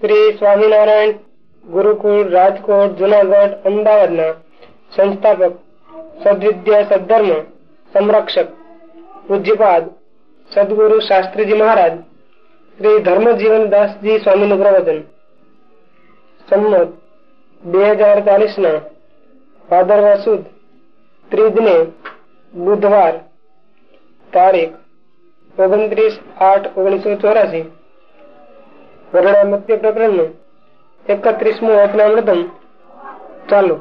શ્રી સ્વામિનારાયણ ગુરુકુળ, રાજકોટ, જુનાગઢ, અમદાવાદના સંસ્થાપક, સદવિદ્યા સદધર્મ સંરક્ષક, પૂજ્યપાદ સદગુરુ શાસ્ત્રીજી મહારાજ, શ્રી ધર્મજીવન દાસજી સ્વામી નું પ્રવચન સંમત બે હજાર ચાલીસ ના ભાદરવા સુદ ત્રીજને બુધવાર તારીખ ઓગણત્રીસ આઠ ઓગણીસો ચોરાસી ચાલો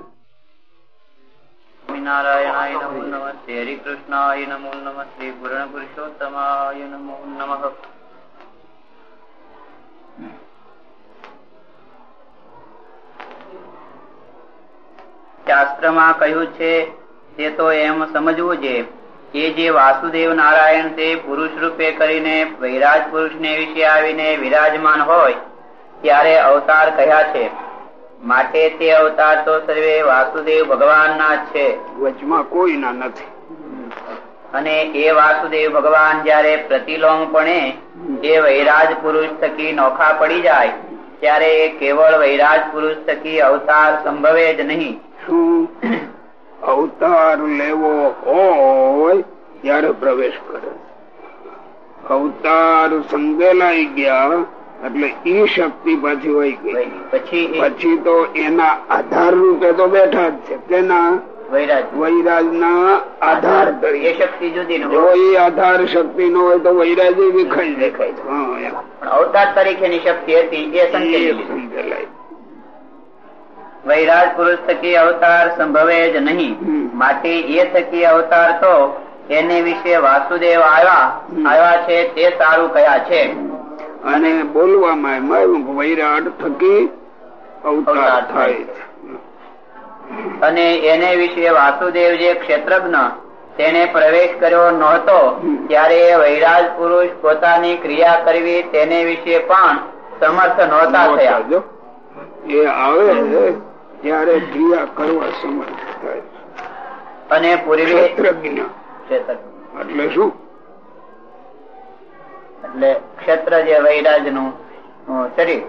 નારાયણાય નમો નમઃ શ્રી હરિકૃષ્ણાય નમો નમઃ પૂર્ણ પુરુષોત્તમાય નમો નમઃ શાસ્ત્રમાં કહ્યું છે, તે તો એમ સમજવું છે. કે જે વાસુદેવ નારાયણ તે પુરુષ રૂપે કરીને વૈરાજ પુરુષ ને વિશે આવીને વિરાજમાન હોય ત્યારે અવતાર કહ્યા છે? માટે તે અવતાર તો સર્વે વાસુદેવ ભગવાન ના છે. વચમાં કોઈ ના નથી. અને એ વાસુદેવ ભગવાન જયારે પ્રતિલોમપણે જે વૈરાજ પુરુષ થકી નોખા પડી જાય ત્યારે એ કેવળ વૈરાજ પુરુષ થકી અવતાર સંભવે જ નહીં. અવતાર લેવો હોય ત્યારે પ્રવેશ કરે. અવતાર સંગેલાઈ ગયા એટલે ઈ શક્તિ પાછી હોય ગઈ. પછી પછી તો એના આધાર રૂપે તો બેઠા જ છે. કે ના વૈરાજ. ના આધાર એ તરીકે. શક્તિ જુદી જો એ આધાર શક્તિ નો હોય તો વૈરાજ વિખાઈ દેખાય. પણ અવતાર તરીકેની શક્તિ હતી એ સંકેલાઈ. વૈરાજ પુરુષ થકી અવતાર સંભવે જ નહીં. માટે એ થકી અવતાર તો એને વિશે વાસુદેવ આવ્યા આવ્યા છે તે સારું કયા છે. અને બોલવામાં વૈરાટ થકી અવતાર થાય. અને એને વિશે વાસુદેવ જે ક્ષેત્રજ્ઞ તેને પ્રવેશ કર્યો નહોતો ત્યારે વૈરાજ પુરુષ પોતાની ક્રિયા કરવી તેને વિશે પણ સમર્થ નહોતા થયા. એ આવે ત્યારે ક્રિયા કરવા સમર્થ થાય. અને ક્ષેત્રજ્ઞ. એટલે શું? એટલે ક્ષેત્ર જે વૈરાજનું શરીર.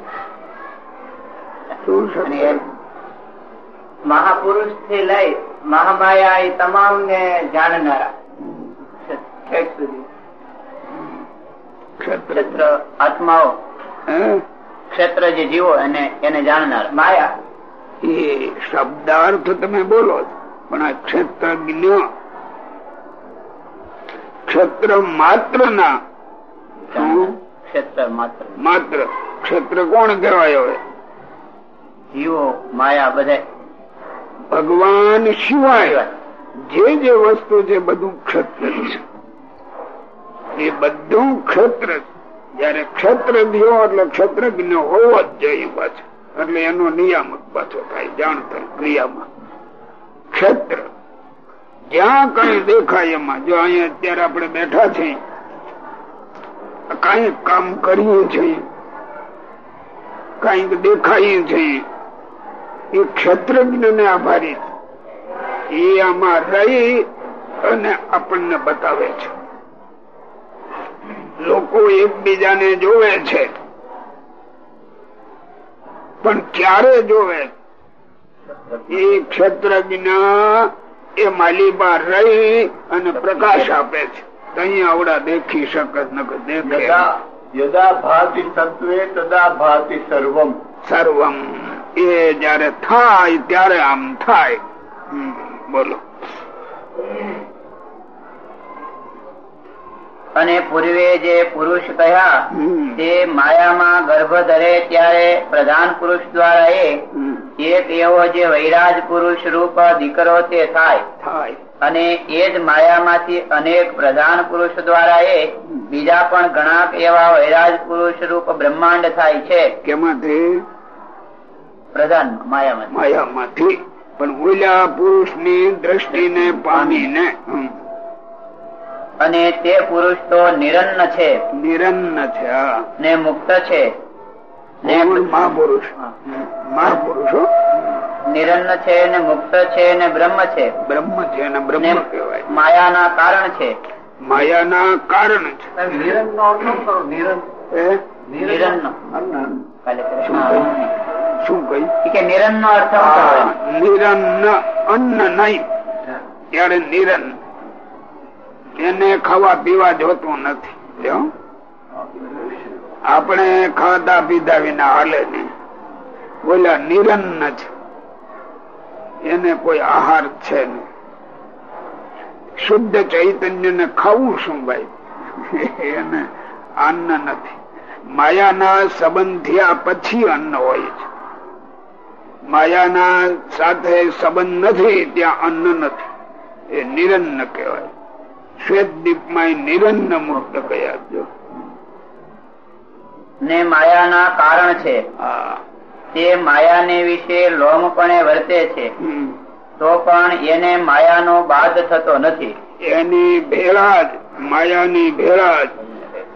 મહાપુરુષથી લઈ મહામાયા એ તમામ ને જાણનારા ક્ષેત્ર. આત્માઓ? ક્ષેત્ર જે જીવો એને એને જાણનાર. માયા. એ શબ્દાર્થ તમે બોલો પણ આ ક્ષેત્રજ્ઞ ક્ષેત્ર માત્ર ના. ક્ષેત્ર માત્ર. માત્ર. ક્ષેત્ર કોણ કહેવાય હવે જીવો માયા બધા ભગવાન સિવાય જે જે વસ્તુ છે બધું ક્ષેત્ર છે. એ બધું ક્ષેત્ર. જયારે ક્ષેત્ર થયો એટલે ક્ષેત્રજ્ઞ હોવો જ જોઈએ પાછો. એટલે એનો નિયામક પાછો થાય, જાણતા ક્રિયામાં ક્ષેત્ર. જ્યાં કઈ દેખાય એમાં, જો અહીંયા અત્યારે આપણે બેઠા છે કઈ કામ કરીએ છીએ, કંઈક દેખાય છે એ ક્ષેત્રજ્ઞ ને આભારી. એ આમાં રહી અને આપણને બતાવે છે. લોકો એકબીજાને જોવે છે. પણ ક્યારે જોવે? એ ક્ષેત્રજ્ઞ એ માલિબા રહી અને પ્રકાશ આપે છે. કઈ આવડા દેખી શકત નથી દેખે. યદા ભાતિ તત્વે તદા ભાતિ સર્વમ. સર્વમ. એ જયારે થાય ત્યારે આમ થાય. બોલો. અને પૂર્વે જે પુરુષ કહ્યા તે માયામાં ગર્ભ ધરે ત્યારે પ્રધાન પુરુષ દ્વારા એ એક એવો જે વૈરાજ પુરુષ રૂપ દીકરો તે થાય. અને એ જ માયામાંથી અનેક પ્રધાન પુરુષ દ્વારા એ બીજા પણ ઘણા એવા વૈરાજ પુરુષ રૂપ બ્રહ્માંડ થાય છે. કેમાંથી? પ્રધાન માયામાં માયામાંથી. પણ ઓલા પુરુષની દ્રષ્ટિને પામીને. અને તે પુરુષ તો નિરન્ન છે. નિરન્ન છે ને મુક્ત છે. મહાપુરુષ. મહાપુરુષો નિરન્ન છે ને મુક્ત છે ને બ્રહ્મ છે. બ્રહ્મ છે ને બ્રહ્મ કહેવાય. માયાના કારણ છે. માયાના કારણ છે. નિરન્ન નો અર્થ શું? કરો. કહ્યું? શું કહ્યું? કે નિરન્ન અર્થ શું? થાય? આ નિરન અન્ન નહીં. ત્યારે નિરન એને ખાવા પીવા જોતું નથી. આપણે ખાધા પીધા વિના હાલે નહીં. બોલ્યા નિરન્ન છે. એને કોઈ આહાર છે નહીં. શુદ્ધ ચૈતન્ય ને ખાવું શું ભાઈ? એને અન્ન નથી. માયાના સંબંધિયા પછી અન્ન હોય છે. માયાના સાથે સંબંધ નથી, ત્યાં અન્ન નથી. એ નિરન્ન કહેવાય. શ્વેત દીપમાં નિરન્ન મુક્ત કહી આપજો ને માયાના કારણ છે. તે માયાને વિશે લોમપણે વર્તે છે. તો પણ એને માયાનો બાદ થતો નથી. એની ભેળા જ માયાની ભેળા જ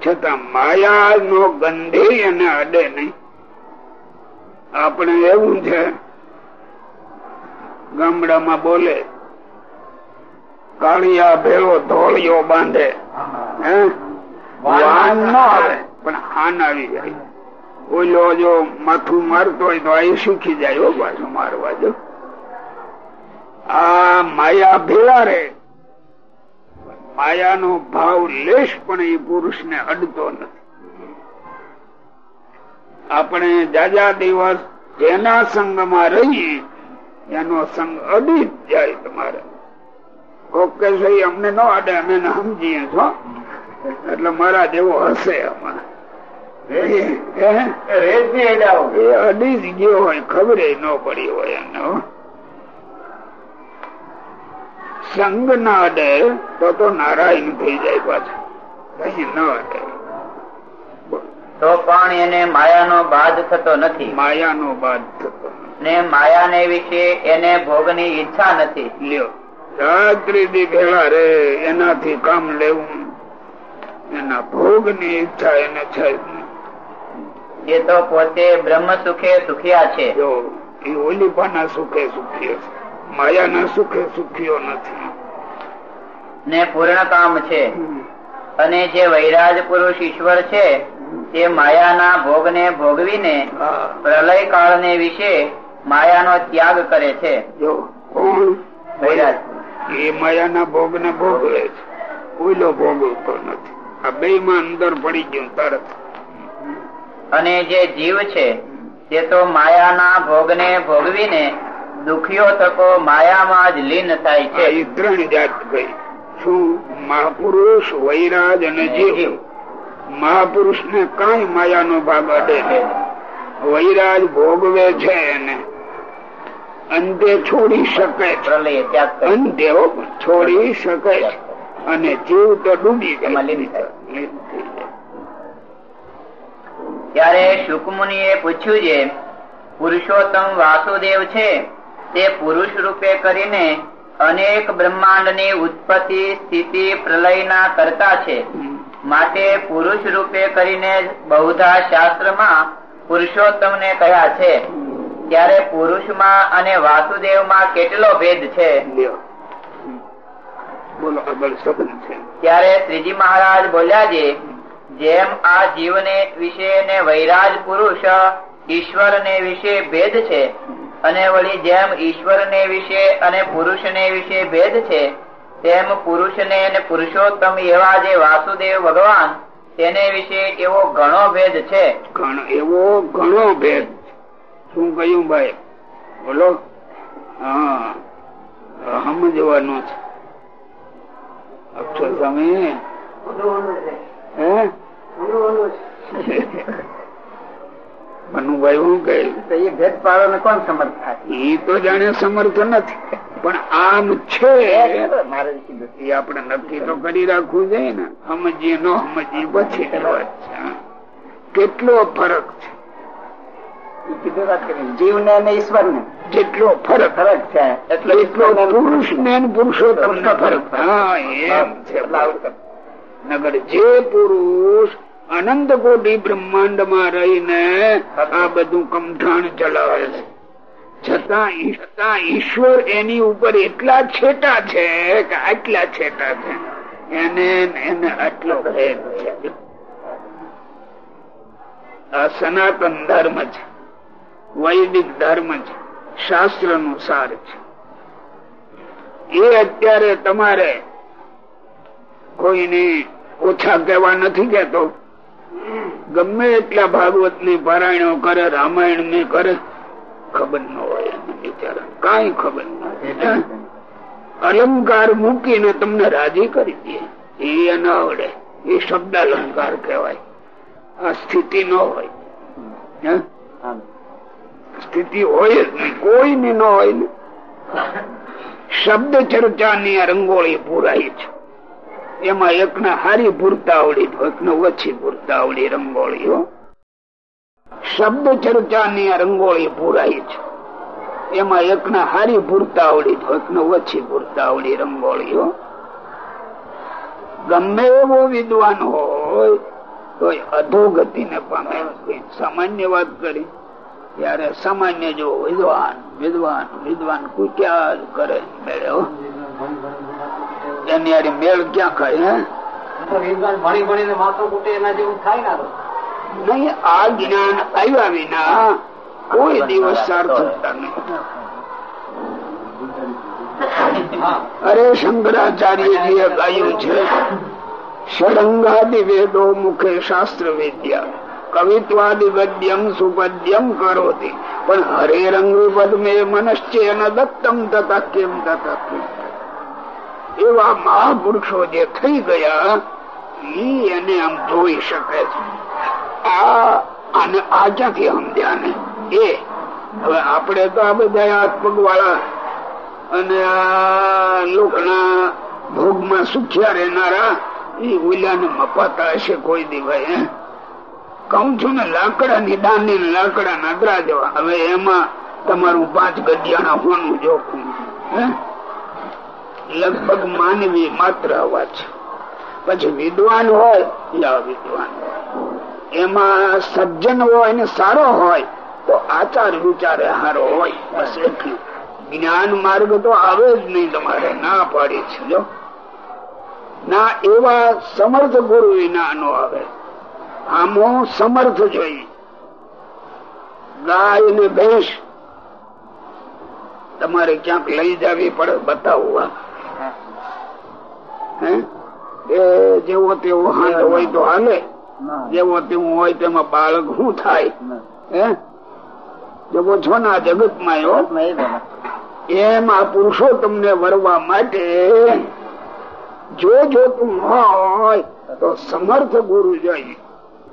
છતાં માયા નો ગંધે એને અડે નહીં. આપણે એવું છે ગામડામાં બોલે કાળિયા ભેળો ધોળિયો બાંધે. પણ હાન આવી જાય. ઓલો જો માથું મારતો હોય તો આ સુખી જાય, હો પાછું મારવા જો. આ માયા ભેળા રે. માયાનો ભાવ લેશ પણ એ પુરુષ ને અડતો નથી. આપણે જાજા દિવસ જેના સંગમાં રહીએ, એનો સંગ અડી જાય તમારે. ઓકે સહી અમને ન અડે અમે સમજીએ છો. એટલે મારા જેવો હશે આમાં એ- એ અડી જ ગયો હોય ખબર ન પડી હોય એને હો. સંગ ના અડે તો તો નારાયણ થઈ જાય પાછું. કઈ ન અડે તો પણ એને માયાનો બાદ થતો નથી. માયાનો બાદ થતો. ને માયાને વિશે એને ભોગની ઈચ્છા નથી. લ્યો. રાત્રિ ભેળા રે એનાથી કામ લેવું. એના ભોગની ઈચ્છા એને છે. એ તો પોતે બ્રહ્મ સુખે સુખિયા છે. જો એ ઓલીપાના સુખે સુખીઓ છે. માયાના સુખે સુખીઓ નથી. ને પૂર્ણ કામ છે. અને જે વૈરાજ પુરુષ ઈશ્વર છે તે માયાના ભોગને ભોગવીને પ્રલય પ્રલય કાળને વિશે માયાનો ત્યાગ કરે છે. વૈરાજ. એ માયાના ભોગ ને ભોગવે છે. ઓઈલો ભોગવતો નથી. આ બે માં અંદર પડી ગયું તરત. અને જે જીવ છે તે તો માયાના ભોગને ભોગવીને દુખીઓ થકો માયામાં જ લીન થાય છે. ઈ ત્રણ જાત ભાઈ. શું? મહાપુરુષ વૈરાજ અને જીવ. મહાપુરુષ ને કઈ માયાનો ભાગ અડે વૈરાજ ભોગવે છે એને. અંતે છોડી શકે. પ્રલય અંતે છોડી શકે. અને જીવ તો ડૂબી જાય. ત્યારે શુકમુનિએ પૂછ્યું છે પુરુષોત્તમ વાસુદેવ છે તે પુરુષ રૂપે કરીને અનેક બ્રહ્માંડની ઉત્પત્તિ સ્થિતિ પ્રલયના કરતા છે. માટે પુરુષ રૂપે કરીને બહુધા શાસ્ત્રમાં પુરુષોત્તમ ને કહ્યા છે ત્યારે પુરુષમાં અને વાસુદેવમાં કેટલો ભેદ છે? ત્યારે શ્રીજી મહારાજ બોલ્યા છે જેમ આ જીવને વિશે ને વૈરાજ પુરુષ ઈશ્વર ને વિશે ભેદ છે અને વળી જેમ ઈશ્વર ને વિશે અને પુરુષ ને વિશે ભેદ છે તેમ પુરુષ ને અને પુરુષોત્તમ એવા જે વાસુદેવ ભગવાન તેને વિશે એવો ઘણો ભેદ છે. એવો ઘણો ભેદ. શું કહ્યું ભાઈ? બોલો. હા. સમજવાનો છે. અક્ષર સ્વામી. હે? મનુભાઈ હું કહે? એ ભેદ પાડો કોણ સમર્થ થાય એ તો જાણે સમર્થ નથી. પણ આમ છે. એ આપણે નક્કી તો કરી રાખવું જોઈએ ને. સમજીએ ન સમજીએ પછી. કેટલો ફરક છે? જીવ ને અને ઈશ્વર ને જેટલો ફરક ફરક છે એટલે એટલો પુરુષ ને પુરુષોત્તમ નો ફરક. હા એમ છે નગર જે પુરુષ અનંત કોટી બ્રહ્માંડમાં રહીને આ બધું કમઠાણ ચલાવે છે. છતાં ઈશ્વર એની ઉપર એટલા છેટા છે કે આટલા છેટા છે. એને એને આટલો ભેદ છે. આ સનાતન ધર્મ છે. વૈદિક ધર્મ છે શાસ્ત્રનું સાર છે એ અત્યારે તમારે કોઈને ઓછા કહેવા નથી કેતો ગમે એટલા ભાગવતની પારાયણો કરે રામાયણ ને કરે ખબર ન હોય બિચારા કઈ ખબર ન હોય. અલંકાર મૂકીને તમને રાજી કરી દે. એ ન આવડે. એ શબ્દ અલંકાર કહેવાય. આ સ્થિતિ ન હોય. હે? સ્થિતિ હોય જ નહીં. કોઈની ન હોય ને. શબ્દ ચર્ચાની આ રંગોળી પૂરાઈ છે. એમાં એકને હારી પૂરતા આવડી તો એકને ઓછી પૂરતા આવડી રંગોળીઓ શબ્દ ચર્ચાની આ રંગોળી પૂરાઈ છે. એમાં એકને હારી પૂરતા આવડી તો એકને ઓછી પૂરતા આવડી રંગોળીઓ ગમે એવો વિદ્વાન હોય તો અધોગતિ ને પામે સામાન્ય વાત કરી. ત્યારે સામાન્ય જો વિદ્વાન વિદ્વાન વિદ્વાન કુટ્યા કરે મેળ્યો એની મેળ ક્યાં ખાય નહીં આ જ્ઞાન આવ્યા વિના કોઈ દિવસ સાર્થકતા નહીં. અરે શંકરાચાર્યજીએ ગાયું છે ષડંગાદિ વેદો મુખે શાસ્ત્ર વિદ્યા. કવિત્વાદિ ગદ્યમ સુપદ્યમ કરોતી પણ હરે રંગ પદ્મે મનશ્ચેન દત્તમ તથા કેમ તથા એવા મહાપુરુષો જે થઈ ગયા ઈ એને આમ જોઈ શકે છે આ અને આ ક્યાંથી સમજ્યા ને એ હવે આપણે તો આ બધા આત્મક વાળા અને આ લોકના ભોગમાં સુખ્યા રહેનારા એ ઓલિયાને મપાતા હશે કોઈ દિવસ કઉ છું ને લાકડાની દાંડી ને લાકડા નાદરા જવા હવે એમાં તમારું પાંચ ગઢિયાના હોનું જોખું લગભગ માનવી માત્ર અવાજ પછી વિદ્વાન હોય યા વિદ્વાન એમાં સજ્જન હોય ને સારો હોય, તો આચાર વિચારે હારો હોય. બસ એટલું. જ્ઞાન માર્ગ તો આવે જ નહીં તમારે, ના પાડી છે, જો. ના એવા સમર્થ ગુરુ વિના નો આવે. આમો સમર્થ જોઈ. ગાય ને ભેંસ તમારે ક્યાંક લઈ જવી પડે બતાવવા જેવો તેવો હાથ હોય તો હાલે. જેવો તેવું હોય તેમાં બાળક શું થાય? હે? જગો છો ના જગતમાં એમ આ પુરુષો તમને વરવા માટે જો જોતું હોય તો સમર્થ ગુરુ જોઈએ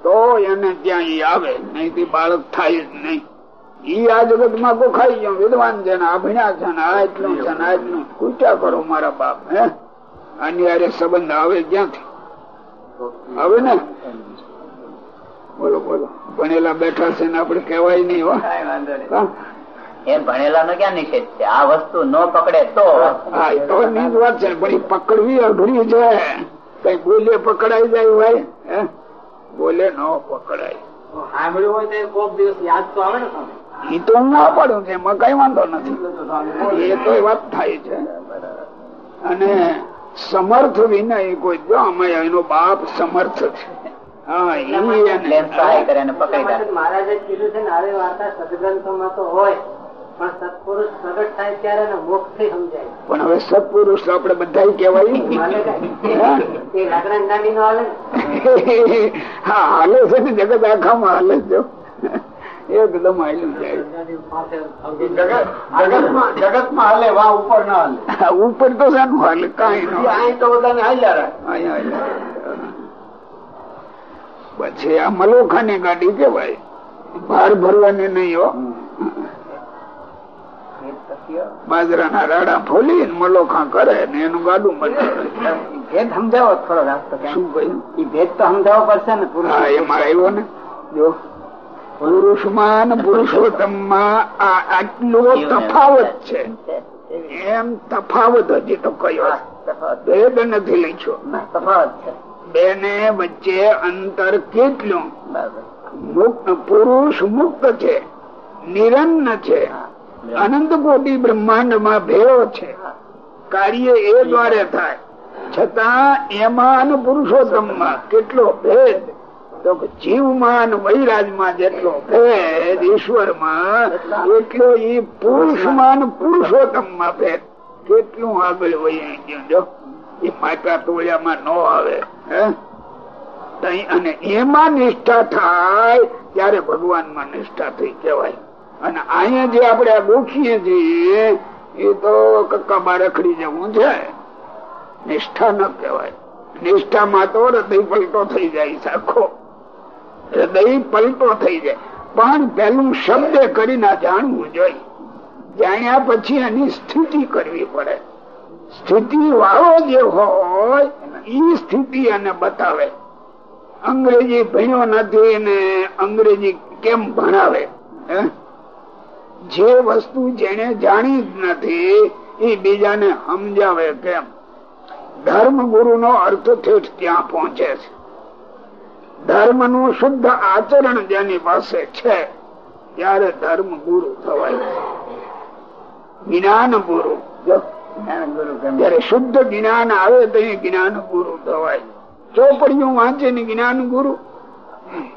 તો એને ત્યાં આવે? નહીં બાળક થાય જ નહીં. ઈ આ જગતમાં ગોખાઈ ગયો. વિદ્વાન છે ને અભિના છે ને આ એટલું છે ને આ એટલું કુટ્યા કરો મારા બાપ હે? આની હારે સંબંધ આવે ક્યાંથી? આવે ને? બોલો બોલો. ભણેલા બેઠા છે ને આપડે કેવાય નહીં હો. એ ભણેલા નો ક્યાં નિષેધ છે? આ વસ્તુ ન પકડે તો? હા તો એની વાત છે પણ પકડવી અઘરી છે. કઈ બોલે પકડાઈ જાય ભાઈ હે? બોલે ન પકડાય. સાંભળ્યું હોય તો કોક દિવસ યાદ તો આવે ને તમે ઈ તો હું ના પાડું છું એમાં કઈ વાંધો નથી. એ તો વાત થાય છે. અને સમર્થ વિનય કોઈ જો અમે એનો બાપ સમર્થ છે. મહારાજે કીધું છે ને આવી વાર્તા સદગ્રંથોમાં તો હોય પણ સત્પુરુષ પ્રગટ થાય ત્યારે એને મોક્ષ સમજાય. પણ હવે સત્પુરુષ તો આપડે બધા કહેવાય. હાલે? છે ને જગત આખામાં હાલે જો એકદમ હાલ્યું જાય. જગતમાં હાલે વા ઉપર ના હાલે. ઉપર તો શાનું હાલે કઈ અહીં તો બધાને હાલ્યા પછી આ મલોખાની ગાડી કેવાય? ભાર ભરવાની નહીં હો. બાજરાના રાડા ફોલી મલોખા કરે ને એનું ગાડું મળે ભેદ સમજાવો થોડો શું કહ્યું? એ ભેદ તો સમજાવવો પડશે ને હા એમાં આવ્યો ને. જો. પુરુષમાં પુરુષોત્તમમાં આ આટલો તફાવત છે. એમ તફાવત હજી તો કયો ભેદ નથી લખ્યો. તફાવત છે. બેને વચ્ચે અંતર કેટલું? મુક્ત પુરુષ મુક્ત છે. નિરન્ન છે. અનંત કોટી બ્રહ્માંડમાં ભેળો છે. કાર્ય એ દ્વારે થાય. છતાં એમાં પુરુષોત્તમમાં કેટલો ભેદ? તો જીવમાં વૈરાજમાં જેટલો ભેદ, ઈશ્વરમાં એટલો ઈ પુરુષમાં પુરુષોત્તમમાં ભેદ. કેટલું આગળ વહી ગયું એ માતા તોળિયામાં ન આવે અને એમાં નિષ્ઠા થાય, ત્યારે ભગવાનમાં નિષ્ઠા થઈ કહેવાય અને અહીંયા જે આપણે આ ગોખીએ છીએ, એ તો કક્કા રખડી જવું છે. નિષ્ઠા ન કહેવાય. નિષ્ઠામાં તો હૃદય પલટો થઈ જાય સાખો હૃદય પલટો થઈ જાય. પણ પેલું શબ્દ કરીને જાણવું જોઈએ. જાણ્યા પછી એની સ્થિતિ કરવી પડે. સ્થિતિ વાળો જે હોય એ સ્થિતિ એને બતાવે. અંગ્રેજી ભણ્યો નથી ને અંગ્રેજી કેમ ભણાવે? જે વસ્તુ જેને જાણી જ નથી એ બીજાને સમજાવે કેમ? ધર્મ ગુરુ નો અર્થ ત્યાં પહોંચે છે. ધર્મનું શુદ્ધ આચરણ જેની પાસે છે ત્યારે ધર્મ ગુરુ થવાય જ્ઞાન ગુરુ જયારે શુદ્ધ જ્ઞાન આવે તો જ્ઞાન ગુરુ થવાય. ચોપડીઓ વાંચે ને જ્ઞાન ગુરુ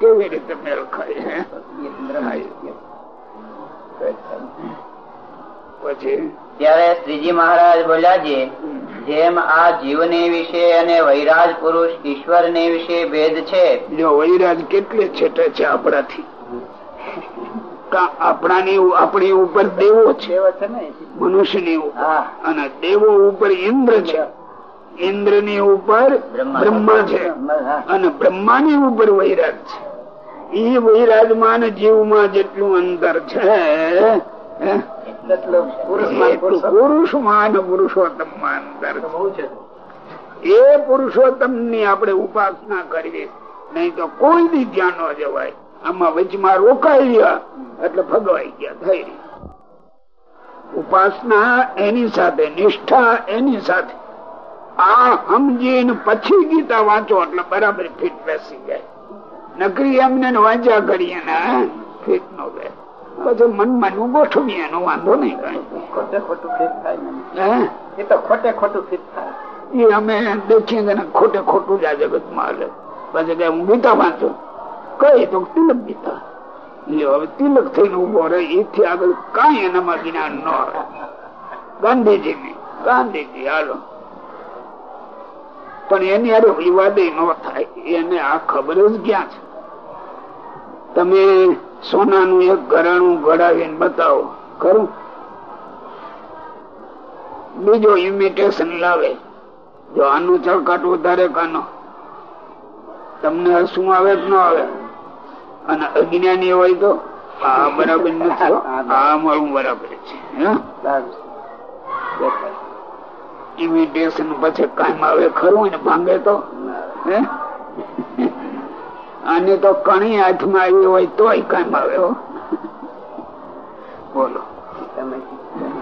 કેવી રીતે મેળ ખાય ત્યારે શ્રીજી મહારાજ બોલ્યા છે જેમ આ જીવને વિશે અને વૈરાજ પુરુષ ઈશ્વર ને વિશે ભેદ છે જો વૈરાજ કેટલે છેટે છે આપણાથી? આપણાની આપણી ઉપર દેવો છે. મનુષ્યની ઉપર અને દેવો ઉપર ઇન્દ્ર છે. ઇન્દ્રની ઉપર બ્રહ્મા છે. અને બ્રહ્મા ની ઉપર વૈરાજ છે. ઈ વૈરાજમાન જીવમાં જેટલું અંતર છે પુરુષમાન પુરુષોત્તમમાં અંતર એ પુરુષોત્તમની આપણે ઉપાસના કરીએ, નહીં તો કોઈ બી ધ્યાન ન જવાય. આમાં વચમાં રોકાઈ ગયા, એટલે ફગવાઈ ગયા, થઈ ઉપાસના એની સાથે, નિષ્ઠા એની સાથે. આ સમજીને પછી ગીતા વાંચો, એટલે બરાબર ફિટ બેસી જાય. નકરી એમને વાંચા કરીએ ને ફીટ નો બે મનમાં નું ગોઠવીએ એનો વાંધો નહીં કઈ. ખોટે ખોટું ફિટ થાય એ તો ખોટે ખોટું ફિટ થાય. એ અમે દેખીએ ખોટે ખોટું જ આ જગતમાં હાલે. પછી કે હું ગીતા વાંચું. કઈ તો તિલક ગીતા. હવે તિલક થઈને ઊભો રહે એથી આગળ કઈ એનામાં જ્ઞાન ન રહે ગાંધીજી ની ગાંધીજી હાલો. પણ એની અરે વિવાદ ન થાય. એને આ ખબર જ ક્યાં છે? તમે સોનાનું એક ઘરાણું ઘડાવીને બતાવો. ખરું? બીજો ઇમિટેશન લાવે. જો આનું ચળકાટ વધારે કાનો તમને શું આવે ન આવે? અને અજ્ઞાની હોય તો? આ બરાબર નથી આ મારું બરાબર છે ઇમિટેશન પછી કાયમ આવે ખરું ને ભાંગે તો? આને તો કણી હાથમાં આવી હોય તોય કામ આવ્યો બોલો.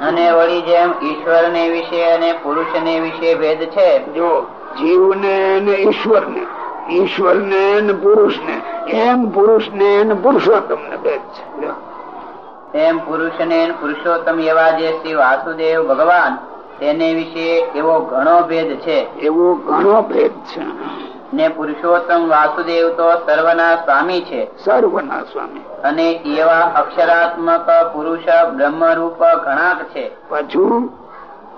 અને વળી જેમ ઈશ્વર ને વિશે અને પુરુષ ને વિશે ભેદ છે? જો જીવ ને ઈશ્વર ને ઈશ્વર ને પુરુષ ને એમ પુરુષ ને પુરુષોત્તમ ને ભેદ છે. એમ પુરુષ ને પુરુષોત્તમ એવા જે શ્રી વાસુદેવ ભગવાન તેને વિશે એવો ઘણો ભેદ છે. એવો ઘણો ભેદ છે. ને પુરુષોત્તમ વાસુદેવ તો સર્વના સ્વામી છે. સર્વના સ્વામી. અને એવા અક્ષરાત્મક પુરુષ બ્રહ્મરૂપ ગણાક છે. પાછું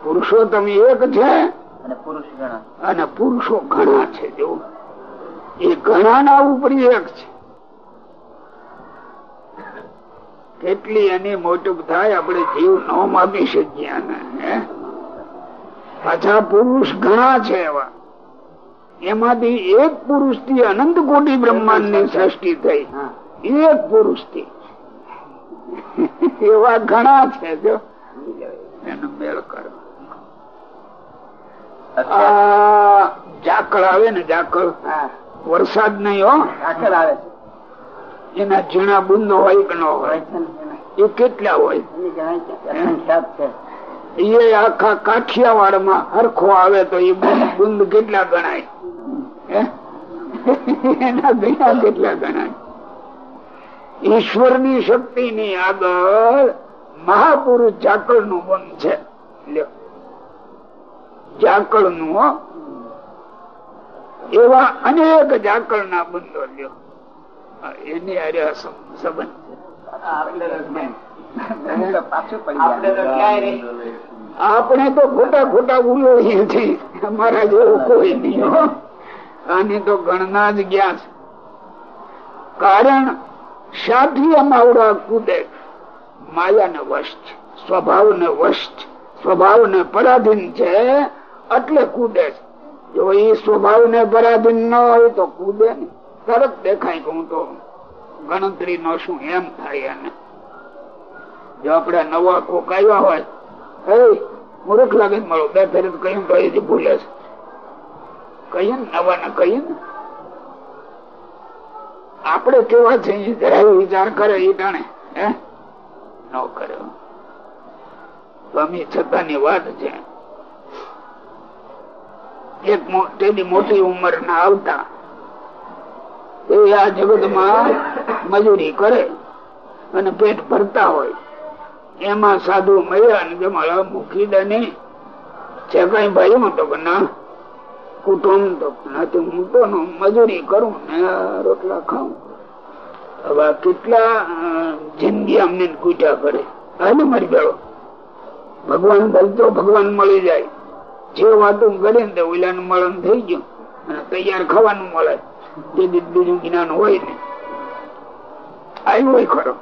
પુરુષોત્તમ એક છે અને પુરુષ ગણા અને પુરુષો ઘણા છે જો એ ઘણા ના ઉપરી એક છે. કેટલી એની મોટું થાય આપણે જીવ ન માપી શકીએ ને પાછા પુરુષ ઘણા છે એવા. એમાંથી એક પુરુષથી અનંત કોટી બ્રહ્માંડની સૃષ્ટિ થઈ. એક પુરુષથી. એવા ઘણા છે જો. એનો મેળ કરો. ઝાકળ આવે ને ઝાકળ? વરસાદ નહીં હો. ઝાકળ આવે એના ઝીણા બુંદો હોય કે ન હોય? એ કેટલા હોય? એ આખા કાઠિયાવાડમાં હરખો આવે તો એ બુંદ કેટલા ગણાય? એના ગયા કેટલા ગણા ઈશ્વરની શક્તિ ની આગળ મહાપુરુષ જાકળનું વન છે. લ્યો. નું એવા અનેક ઝાકળ ના બંધો લ્યો એની અરે સંબંધ આપણે તો ખોટા ખોટા ઉલોહીએ છીએ અમારા જેવું કોઈ નહીં. આની તો ગણના જ ગયા છે. કારણ સાથી અમાવડા કૂદે માયા ને વશ છે સ્વભાવ ને વશ છે સ્વભાવ ને પરાધીન છે એટલે કૂદે છે. જો એ સ્વભાવ ને પરાધીન ન હોય તો કૂદે ને તરત દેખાય કે હું તો ગણતરી નો શું એમ થાય એને. જો આપડે નવા કોક આવ્યા હોય એ મૂર્ખ લાગે મળો બે ફેરી કહ્યું તો એ ભૂલે છે. કહીએ ને કહીએ ને. આપડે કેવા છે જરાય વિચાર કરે, એ જાણે ન કરે. સ્વામી છતાંની વાત છે. એક તેની મોટી ઉંમર ના આવતા, એ આ જગતમાં મજૂરી કરે અને પેટ ભરતા હોય. એમાં સાધુ મળ્યા ને જમાડા મૂકી દે નહીં છે કઈ ભાઈ હું તો ના કુટુંબ તો નથી હું તો મજૂરી કરું ને રોટલા ખાઉં. હવે કેટલા જિંદગી અમને કૂટ્યા કરે. હાલે મરી ગયો ભગવાન ભલતો ભગવાન મળી જાય. જે વાતો કરે ને તે ઓલાનું મળન થઈ ગયું અને તૈયાર ખાવાનું મળે. જે બીજું જ્ઞાન હોય ને આવ્યું હોય ખરો.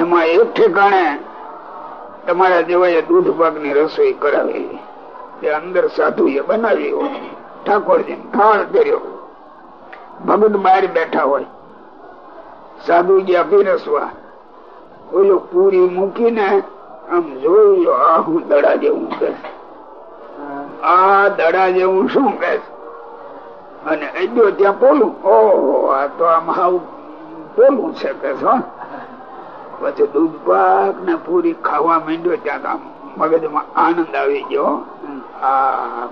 એમાં એક ઠેકાણે તમારા જેવા દૂધ પાકની રસોઈ કરાવેલી. તે અંદર સાધુ એ બનાવી હોય. ઠાકોરજી થાળ કર્યો ભગત બહાર બેઠા હોય. સાધુ ગયા પીરસવા ઓલો પૂરી મૂકીને આમ જોઈ લો આ હું દડા જેવું કે આ દડા જેવું શું કે અને અડ્યો ત્યાં પોલું, ઓહો, આ તો આમ હાવ પોલું છે કે પછી દૂધ પાક ને પૂરી ખાવા માંડ્યો, ત્યાં આમ મગજમાં આનંદ આવી ગયો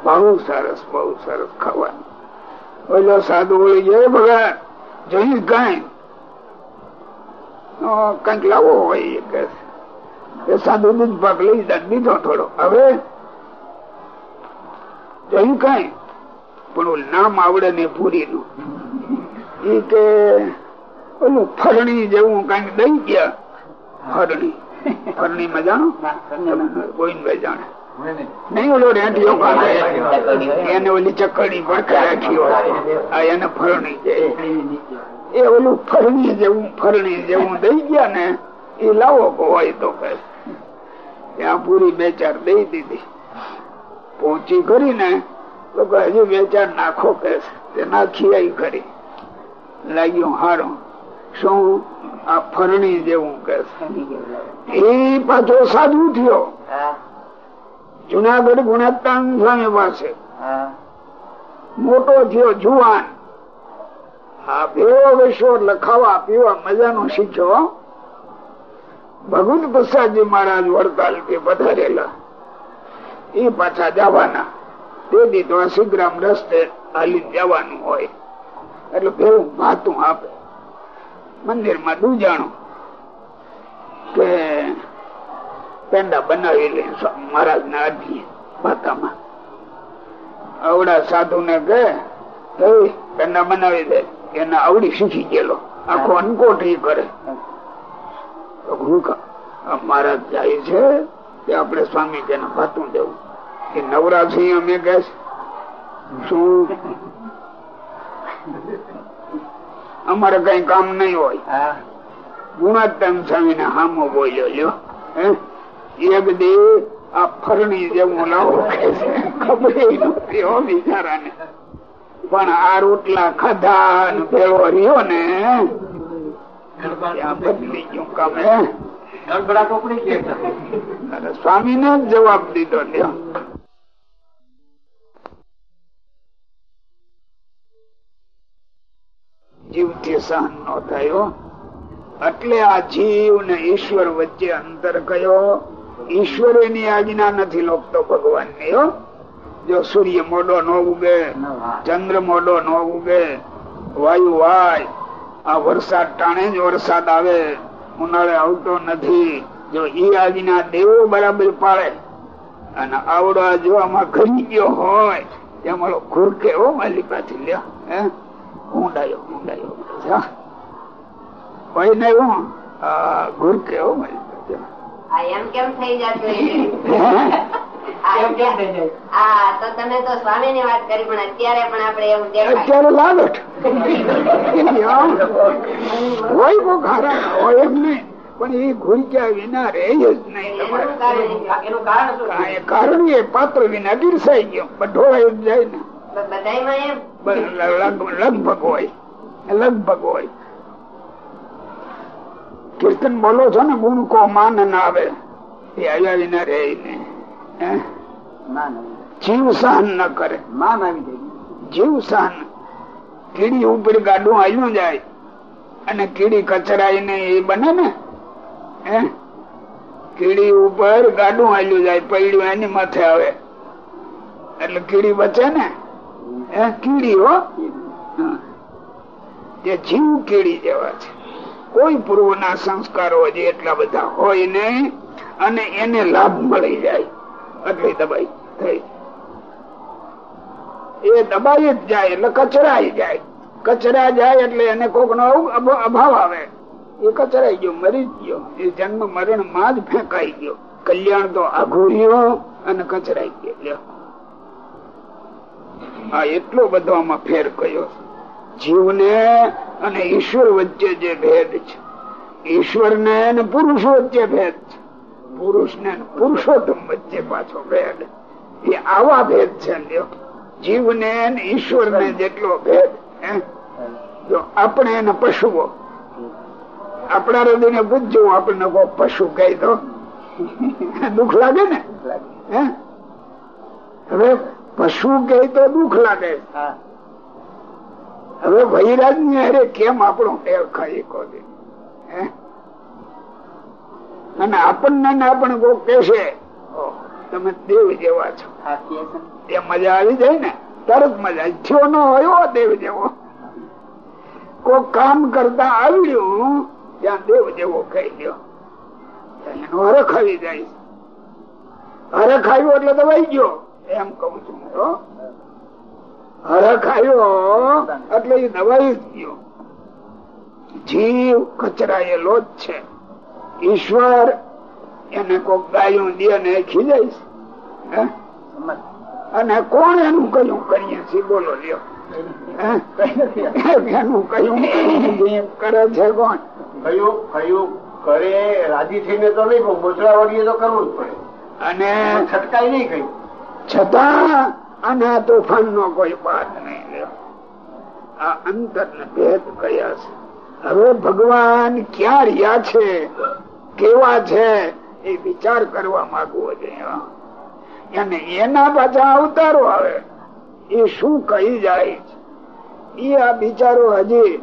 બહુ સરસ બહુ સરસ ઓલો સાધુ બોલી ગયો ભગવાન જઈ કઈ કંઈક લાવો હોય કે એ સાધુ દૂધ પાક લઈ દીધો થોડો. હવે જઈ કઈ પણ નામ આવડે ને પૂરી નું એ કે ઓલું ફરણી જેવું કંઈક દઈ ગયા. ફરણી. ફરણી માં જાણો ગોવિંદભાઈ જાણે. નહીં ઓલો કાઢે એને ઓલી ચકડી પડખે રાખી હોય. એને ફરણી એ ઓલું ફરણી જેવું ફરણી જેવું દઈ ગયા ને, એ લાવો હોય તો કે. ત્યાં પૂરી બે ચાર દઈ દીધી. પહોંચી કરીને તો હજુ બે ચાર નાખો કે તે નાખી આવી કરી લાગ્યું હારું. શું આ ફરણી જેવું કે? એ પાછો સાધુ થયો. જુનાગઢ ગુણાત્તાન સ્વામી પાસે. મોટો થયો જુવાન. આ ભેવો વિશ્વ લખાવા પીવા મજાનો શીખ્યો ભગવત પ્રસાદજી મહારાજ વડતાલથી પધારેલા. એ પાછા જવાના. તે દીધો તો સિગ્રામ રસ્તે હાલી જવાનું હોય. એટલે ભેવું ભાતું આપે. મંદિરમાં દુજાણું કે પેંડા બનાવી લે મહારાજ ને આટલી ભાતામાં આવડા સાધુ ને કહે પેંડા બનાવી દે. એને આવડી શીખી ગયેલો. આખો અનકોઠી કરે. મહારાજ જાય છે તે આપણે સ્વામી તેને ભાતું દેવું. એ નવરાત્રી અમે કે શું? અમારે કઈ કામ નહીં હોય. ગુણાત્તમ સ્વામી ને હામો બોલ્યો લ્યો. એક દે આ ફરણી જેવું લાવો ખબર બિચારાને. પણ આ રોટલા ખાધા ભેળો રહ્યો ને બદલી ગયું કામ સ્વામી ને જવાબ દીધો લ્યો જીવથી સહન નો થયો એટલે આ જીવ ને ઈશ્વર વચ્ચે અંતર કયો ઈશ્વરની આજ્ઞા નથી લોકતો ભગવાનની જો સૂર્ય મોડો ન ઉગે, ચંદ્ર મોડો ન ઉગે, વાયુ વાય, આ વરસાદ ટાણે જ વરસાદ આવે, ઉનાળે આવતો નથી. જો ઈ આજ્ઞા દેવો બરાબર પાડે અને આવડો જો આમાં ઘરી ગયો હોય મારો ખુરકે હો મારી પાછી લ્યો, હે. ઊંડાયો ઊંડાયો હા. કોઈ ને હું ગુરકે હો મારી પાસે. એમ કેમ થઈ જતું હે? તો તમે તો સ્વામી ની વાત કરી પણ અત્યારે પણ આપણે એવું અત્યારે લાગટ હોય કોક હારા હોય એમ નહીં. પણ એ ઘૂંચ્યા વિના રહે જ નહીં. કારણ એ પાત્ર વિના ગીરસાઈ ગયો. ઢોળાઈ જાય ને. લગભગ હોય. લગભગ હોય. કીર્તન બોલો છો ને ગુણ કો માન ના આવે. એ આવ્યા વિના રે? જીવ સહન ન કરે. માન આવી જાય. જીવ સહન. કીડી ઉપર ગાડું આવ્યું જાય અને કીડી કચરાઈ ને એ બને ને. હે? કીડી ઉપર ગાડું આવ્યું જાય પૈડ્યું એની માથે આવે. એટલે કીડી બચે ને? હે? કીડી હો? હા. જે જીવ કીડી જેવા છે. કોઈ પૂર્વના સંસ્કારો હજી એટલા બધા હોય ને અને એને લાભ મળી જાય. એટલે દબાઈ થઈ. એ દબાઈ જ જાય એટલે કચરાઈ જાય. કચરા જાય એટલે એને કોક નો અભાવ આવે. એ કચરાઈ ગયો, મરી જ ગયો. એ જન્મ મરણમાં જ ફેંકાઈ ગયો. કલ્યાણ તો આઘુર્યો અને કચરાઈ ગયો. આ એટલો બધો આમાં ફેર કયો જીવને અને ઈશ્વર વચ્ચે જે ભેદ છે. ઈશ્વર ને પુરુષ વચ્ચે ભેદ છે. પુરુષ ને પુરુષોત્તમ વચ્ચે પાછો ભેદ. એ આવા ભેદ છે લ્યો. જીવને ઈશ્વર ને જેટલો ભેદ જો આપણે એને પશુઓ. આપણા હૃદય ને પૂછજો આપણને કો પશુ કહી દો. દુઃખ લાગે ને? હે? હવે પશુ કહે તો દુઃખ લાગે. હવે વૈરાજની અરે કેમ આપણો ટેવ ખાઈ કોદી અને આપણને ને આપણે કોક કેશે તમે દેવ જેવા છો. એ મજા આવી જાય ને તરત મજા થયો ન હોય દેવ જેવો. કોઈ કામ કરતા આવડ્યું ત્યાં દેવ જેવો કહી દો એનો હરખ આવી જાય. હરખ આવ્યો એટલે તો વહી ગયો. એમ કઉ છું હું. હરખ આવ્યો એટલે એ દવાઈ જ ગયો. જીવ કચરાયેલો જ છે. ઈશ્વર એને કોક ગાયું દે ને ખીજાય છે અને કોણ એનું કયું કરીએ છીએ? બોલો લ્યો. એનું કયું કરે છે કોણ? કયું કયું કરે રાજી થઈને તો નહીં પણ વળીએ તો કરવું જ પડે. અને છટકાય નહીં કઈ. છતાં અને આ તોફાન નો કોઈ બાદ નહીં આ અંતર ને ભેદ કયા છે. હવે ભગવાન ક્યાં રહ્યા છે? કેવા છે? એ વિચાર કરવા માંગવો જોઈએ. એના પાછા અવતારો આવે. એ શું કહી જાય એ આ બિચારો હજી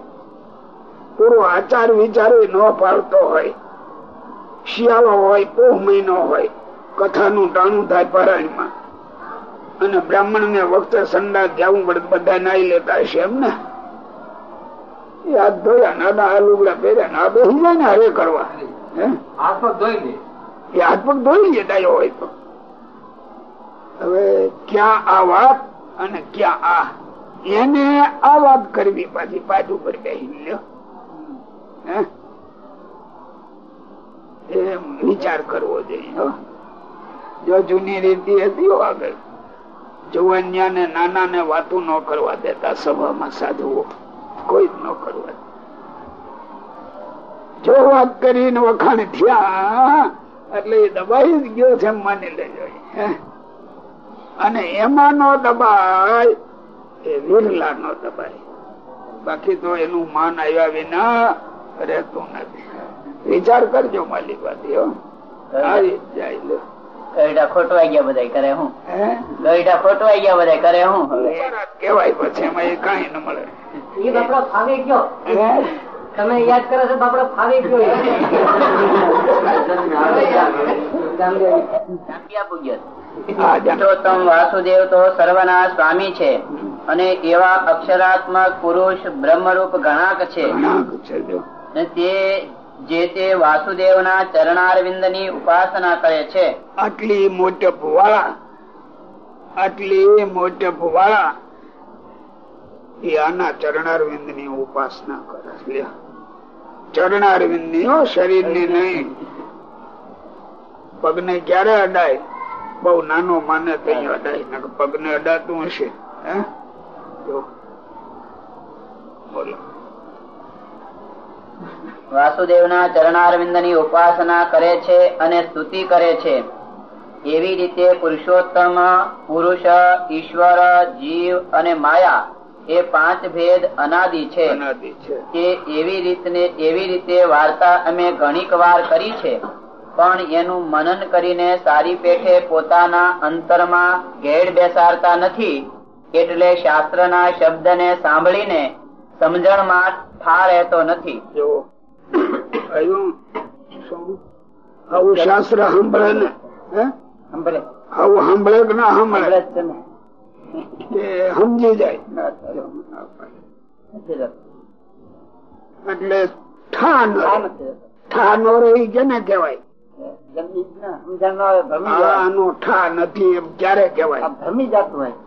પૂરો આચાર વિચારે ન પાડતો હોય. શિયાળો હોય, પોહ મહિનો હોય, કથાનું ટાણું થાય પરાયણમાં. અને બ્રાહ્મણ ને વખતે સંડા જવું પડે બધા નાઈ લેતા હશે એમ ને? હાથ ધોયા નાના આ લુગડા પહેર્યા ને આ હું ને હરે કરવા? હે? હાથમાં ધોઈ દે એ હાથ પગ ધોઈ લે ડાયો હોય તો. હવે ક્યાં આ વાત અને ક્યાં આ? એને આ વાત કરવી પાછી પાછું પર બેસી લ્યો. હે? એ વિચાર કરવો જોઈએ. જો જૂની રીતિ હતી આગળ. જુવાનિયા ને નાના ને વાતું ન કરવા દેતા સભામાં સાધુઓ. કોઈ જ ન કરવા જો વાત કરીને વખાણ થયા એટલે એ દબાઈ જ ગયો છે માની લેજો. અને એમાં નો દબાય એ વિરલા નો દબાય. બાકી તો એનું માન આવ્યા વિના રહેતું નથી. વિચાર કરજો આવી જ જાય લો. ગઈડા ખોટવાઈ ગયા બધા કરે હું? હે? ખોટવાઈ ગયા બધા કરે હું? કેવાય પછી એમાં એ કઈ ન મળે. એ બાપડો ફાવી ગયો. તમે યાદ કરો છો બાપડો ફાવી ગયો. પુરુષોત્તમ વાસુદેવ તો સર્વના સ્વામી છે અને એવા અક્ષરાત્મક પુરુષ બ્રહ્મરૂપ ગણાક છે. તે જે તે વાસુદેવના ચરણારવિંદની ઉપાસના કરે છે. આટલી મોટપ વાળા આટલી મોટપ વાળા આના ચરણારવિંદની ઉપાસના કરે ચરણારવિંદની શરીરની નહીં. પગને ક્યારે અડાય? બહુ નાનો માને કઈ અડાય. પગને અડાતું હશે. બોલો. વાસુદેવના ચરણારવિંદની ઉપાસના કરે છે અને સ્તુતિ કરે છે. એવી રીતે પુરુષોત્તમ પુરુષ ઈશ્વર જીવ અને માયા એ પાંચ ભેદ અનાદિ છે. કે એવી રીતને એવી રીતે વાર્તા અમે ઘણીક વાર કરી છે. પણ એનું મનન કરીને સારી પેઠે પોતાના અંતરમાં ઘેડ બેસાડતા નથી. એટલે શાસ્ત્રના શબ્દને સાંભળીને સમજણમાં ઠા રહેતો નથી. આવું શાસ્ત્ર સાંભળે ને સાંભળે આવું સાંભળે કે ના સાંભળે સમજી જાય એટલે ઠાન ન આ રહે. કેને કેવાય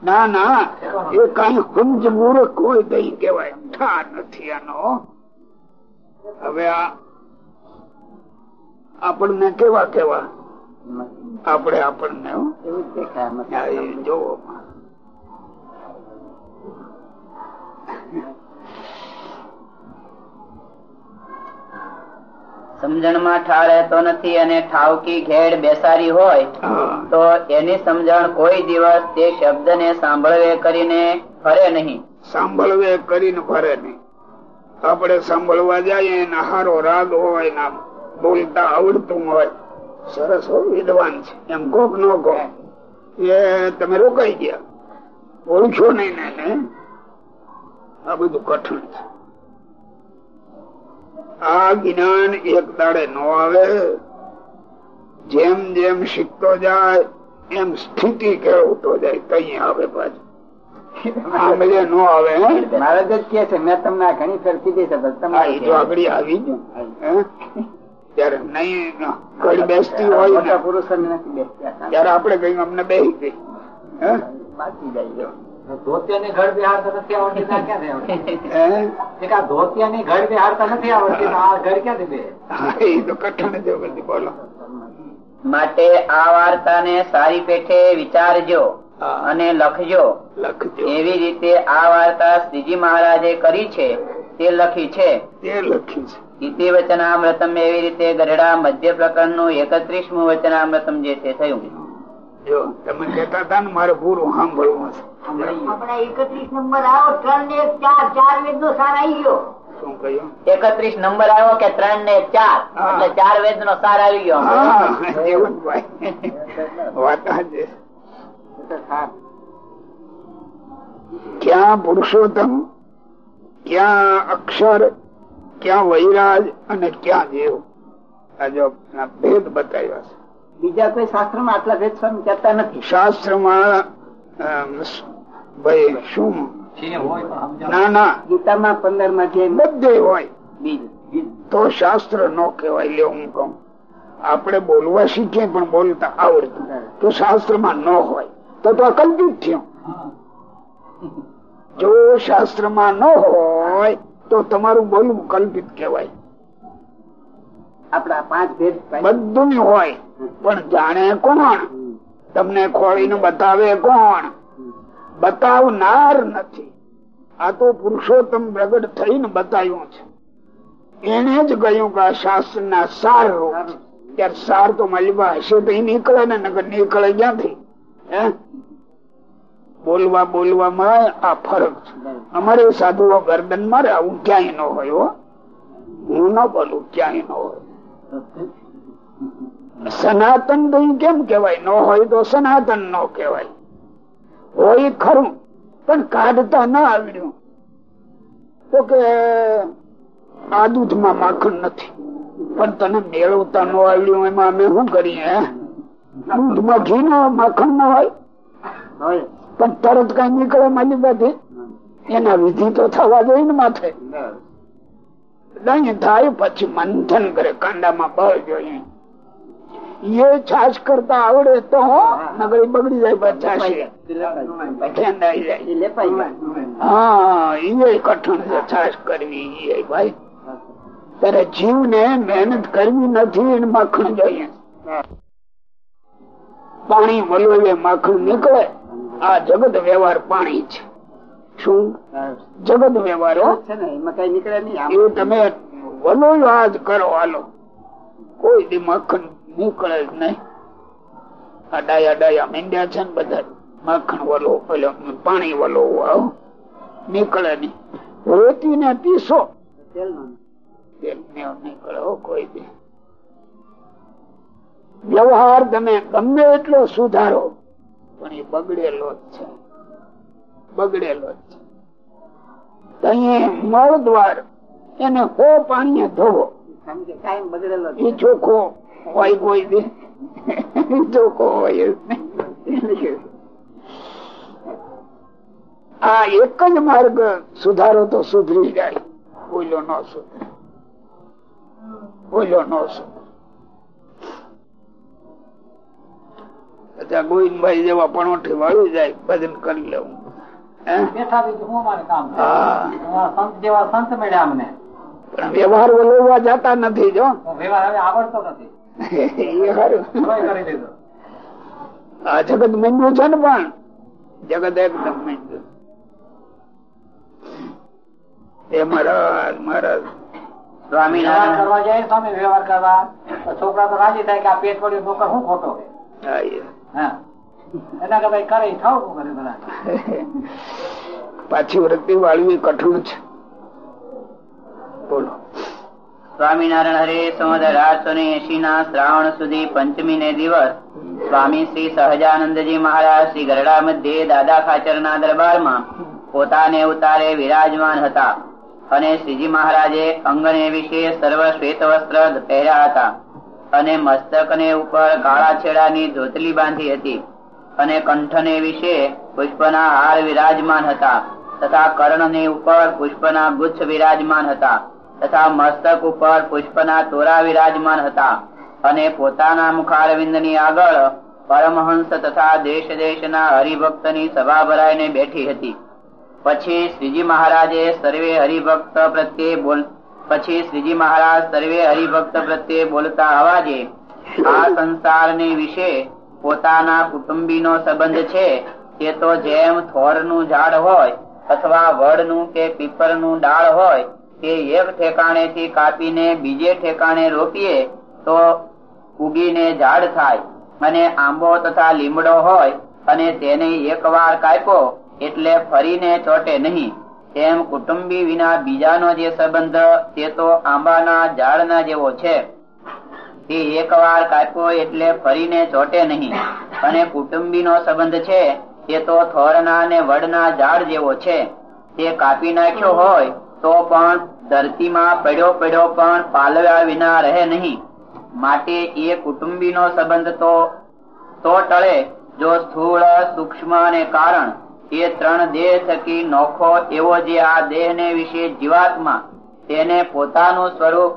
ના ના એ કઈ સમજ મૂર્ખ હોય તો કેવાય ઠા નથી આનો હવે આ આપણને કેવા કેવા? આપણે આપણને જોવો સમજણમાં ઠા રહેતો નથી અને ઠાવકી ઘેડ બેસારી હોય તો એની સમજણ કોઈ દિવસ તે શબ્દને સાંભળવે કરીને ફરે નહીં. સાંભળવે કરીને ફરે નહીં. આપણે સાંભળવા જઈએ એના હારો રાગ હોય ને બોલતા આવડતું હોય. સરસ હો, વિદ્વાન છે. એમ કોક નો કહો. એ તમે રોકાઈ ગયા. ઓળખો નહીં ને. આ બધું કઠણ છે. આ જ્ઞાન એક દાડે નો આવે. જેમ જેમ શીખતો જાય, એમ સ્થિતિ કેળવતો જાય કઈ આવે પાછું. નો આવે મહારાજ જ કે છે મેં તમને આ ઘણી ફેર કીધી છે પણ હા, એ આગળ આવી ત્યારે નહીં ઘડી બેસતી હોય મોટા ને નથી બેસતા ત્યારે આપણે કઈ અમને બેસી ગઈ બાકી જાય ધોતિયાની ઘડ બિહારતા નથી આવડતી ક્યાંથી આ ધોતિયાની ઘડ બિહારતા નથી આવડતી આ ઘડ ક્યાંથી બે? એ તો કઠણ છે બોલો. માટે આ વાર્તાને સારી પેઠે વિચારજો. અને લખજો. લખજો. એવી રીતે આ વાર્તા શ્રીજી મહારાજે કરી છે. તે લખી છે. તે લખી છે. ઇતિ વચનામૃતમ એવી રીતે ગરડા મધ્ય પ્રકરણનું એકત્રીસમું વચનામૃતમ જે તે થયું. જો તમે કેતા હતા ને મારે પૂરું સાંભળવું છે એકત્રીસ નંબર આવો ત્રણ ને ચાર ચાર વેદ નો સાર આવી ગયો. એકત્રીસ નંબર આવ્યો કે ત્રણ ને ચાર? એટલે ચાર વેદ નો સાર આવી ગયો હા જીવનભાઈ વાત આજે ક્યાં પુરુષોત્તમ ક્યાં અક્ષર ક્યાં વૈરાજ અને ક્યાં દેવ? આ ભેદ બતાવ્યા છે. બીજા કોઈ શાસ્ત્રમાં આટલા ભેદ સ્વામી કહેતા નથી? શાસ્ત્રમાં અમ, ભાઈ શું. ના ના. ગીતામાં પંદરમાં જે બધે હોય. તો શાસ્ત્ર નો કહેવાય લે હું કહું. આપણે બોલવા શીખીએ પણ બોલતા આવડતું. તો શાસ્ત્રમાં ન હોય. તો તો કલ્પિત થયું. જો શાસ્ત્રમાં ન હોય તો તમારું બોલવું કલ્પિત કહેવાય. આપડા પાંચ ભેદ બધું હોય પણ જાણે કોણ? તમને ખોળીને બતાવે કોણ? બતાવનાર નથી. આ તો પુરુષોત્તમ પ્રગટ થઈને બતાવ્યું છે. એને જ કહ્યું કે આ શાસ્ત્ર ના સાર રૂપ ત્યારે સાર તો મલબા હશે તો એ નીકળે ને નીકળે ક્યાંથી? બોલવા બોલવામાં આ ફરક છે. અમારે સાધુઓ ગરદન મારે આવું ક્યાંય ન હોય, હો. ન બોલું, ક્યાંય ન હોય. સનાતન તો કેમ કેવાય ન હોય તો સનાતન ન કેવાય હોય ખરું, પણ કાઢતા ના આવડ્યું. તો કે, આ દૂધમાં માખણ નથી. પણ તને મેળવતા ન આવડ્યું એમાં અમે શું કરીએ? દૂધમાં ઘી નો માખણ ના હોય પણ તરત કઈ નીકળે મારી બધી. એના વિધિ તો થવા જોઈએ ને માથે. દહીં થાય પછી મંથન કરે કાંડામાં બળ જોઈએ. એ છાશ કરતા આવડે તો નગરી બગડી જાય છાશ. હા એ કઠણ છે છાશ કરવી એ ભાઈ. ત્યારે જીવ ને મહેનત કરવી નથી માખણ જોઈએ. પાણી વલોવે માખણ નીકળે આ જગત વ્યવહાર પાણી છે. શું? જગત વ્યવહાર એ તમે વલોયો આજ કરો હાલો. કોઈ દી માખણ નીકળે જ નહીં. આ ડાયા ડાયા મીંડ્યા છે ને બધા. માખણ વલો પાણી વલો આવો નીકળે નહીં. રેતી ને પીસો તેલ ને નીકળે કોઈ દી. વ્યવહાર તમે ગમે એટલો સુધારો પણ એ બગડેલો જ છે. બગડેલો જ છે. મળ દ્વાર એને હો પાણી ધોવો. એ ચોખ્ખો હોય કોઈ દે. ચોખ્ખો હોય આ એક જ માર્ગ સુધારો તો સુધરી જાય. બોલ્યો ન સુધરે. બોલ્યો ન સુધરે. અચ્છા ગોવિંદભાઈ જેવા પણોઠી વાળી જાય ભજન કરી લેવું વ્યવહાર વલોવા જતા નથી જો. તોય આ જગત મીંડું છે ને પણ? જગત એકદમ મીંડું એ મહારાજ મહારાજ. સ્વામિનારાયણ. કરવા જાય સ્વામી વ્યવહાર કરવા. છોકરા તો રાજી થાય કે આ પેટ પડ્યું નોકર હું ખોટો હા, પાછી વૃત્તિ વાળવી કઠણ છે. બોલો. સ્વામિનારાયણ હરે સંવત અઢારસો ને એસી ના શ્રાવણ સુધી પંચમી ને દિવસ સ્વામી શ્રી સહજાનંદજી મહારાજ શ્રી ગરડા મધ્યે દાદા ખાચર ના દરબારમાં પોતાને ઉતારે વિરાજમાન હતા અને શ્રીજી મહારાજે અંગને વિશે સર્વ શ્વેત વસ્ત્ર પહેર્યા હતા. અને મસ્તકને ઉપર કાળા છેડાની ધોતલી બાંધી હતી અને કંઠને વિશે પુષ્પના હાર વિરાજમાન હતા તથા કર્ણને ઉપર પુષ્પના ગુચ્છ વિરાજમાન હતા તથા મસ્તક ઉપર પુષ્પના તોરા વિરાજમાન હતા અને પોતાના મુખારવિંદની આગળ પરમહંસ તથા દેશ દેશના હરિભક્તની સભા ભરાઈને બેઠી હતી. પછી શ્રીજી મહારાજે સર્વે હરિભક્ત પ્રત્યે બોલ પછી શ્રીજી મહારાજ સર્વે હરિભક્ત પ્રત્યે બોલતા અવાજે, આ સંસારની વિશે પોતાના કુટુંબીનો સંબંધ છે. તે તો જેમ થોરનું ઝાડ હોય અથવા વડનું કે પીપળનું ડાળ હોય, તે એક ઠેકાણેથી કાપીને બીજે ઠેકાણે રોપીએ, તો ઉગીને ઝાડ થાય. અને આંબો તથા લીમડો હોય, અને તેને એકવાર કાપ્યો, એટલે ફરીને ચોટે નહીં. તેમ કુટુંબી વિના બીજાનો જે સંબંધ, તે તો આંબાના ઝાડના જેવો છે. તે એકવાર કાપ્યો એટલે ફરીને ચોટે નહીં. અને કુટુંબીનો સંબંધ છે, તે તો થોરના ને વડના ઝાડ જેવો છે. તે કાપી નાખ્યો હોય, તો પણ ધરતીમાં પડ્યો પડ્યો પણ પાલવ્યા વિના રહે નહીં. માટે એ કુટુંબીનો સંબંધ તો તો ટળે, જો સ્થૂળ સૂક્ષ્મ અને કારણ એ ત્રણ દેહ થકી નોખો એવો જે આ દેહને વિશે જીવાત્મા તેને પોતાનું સ્વરૂપ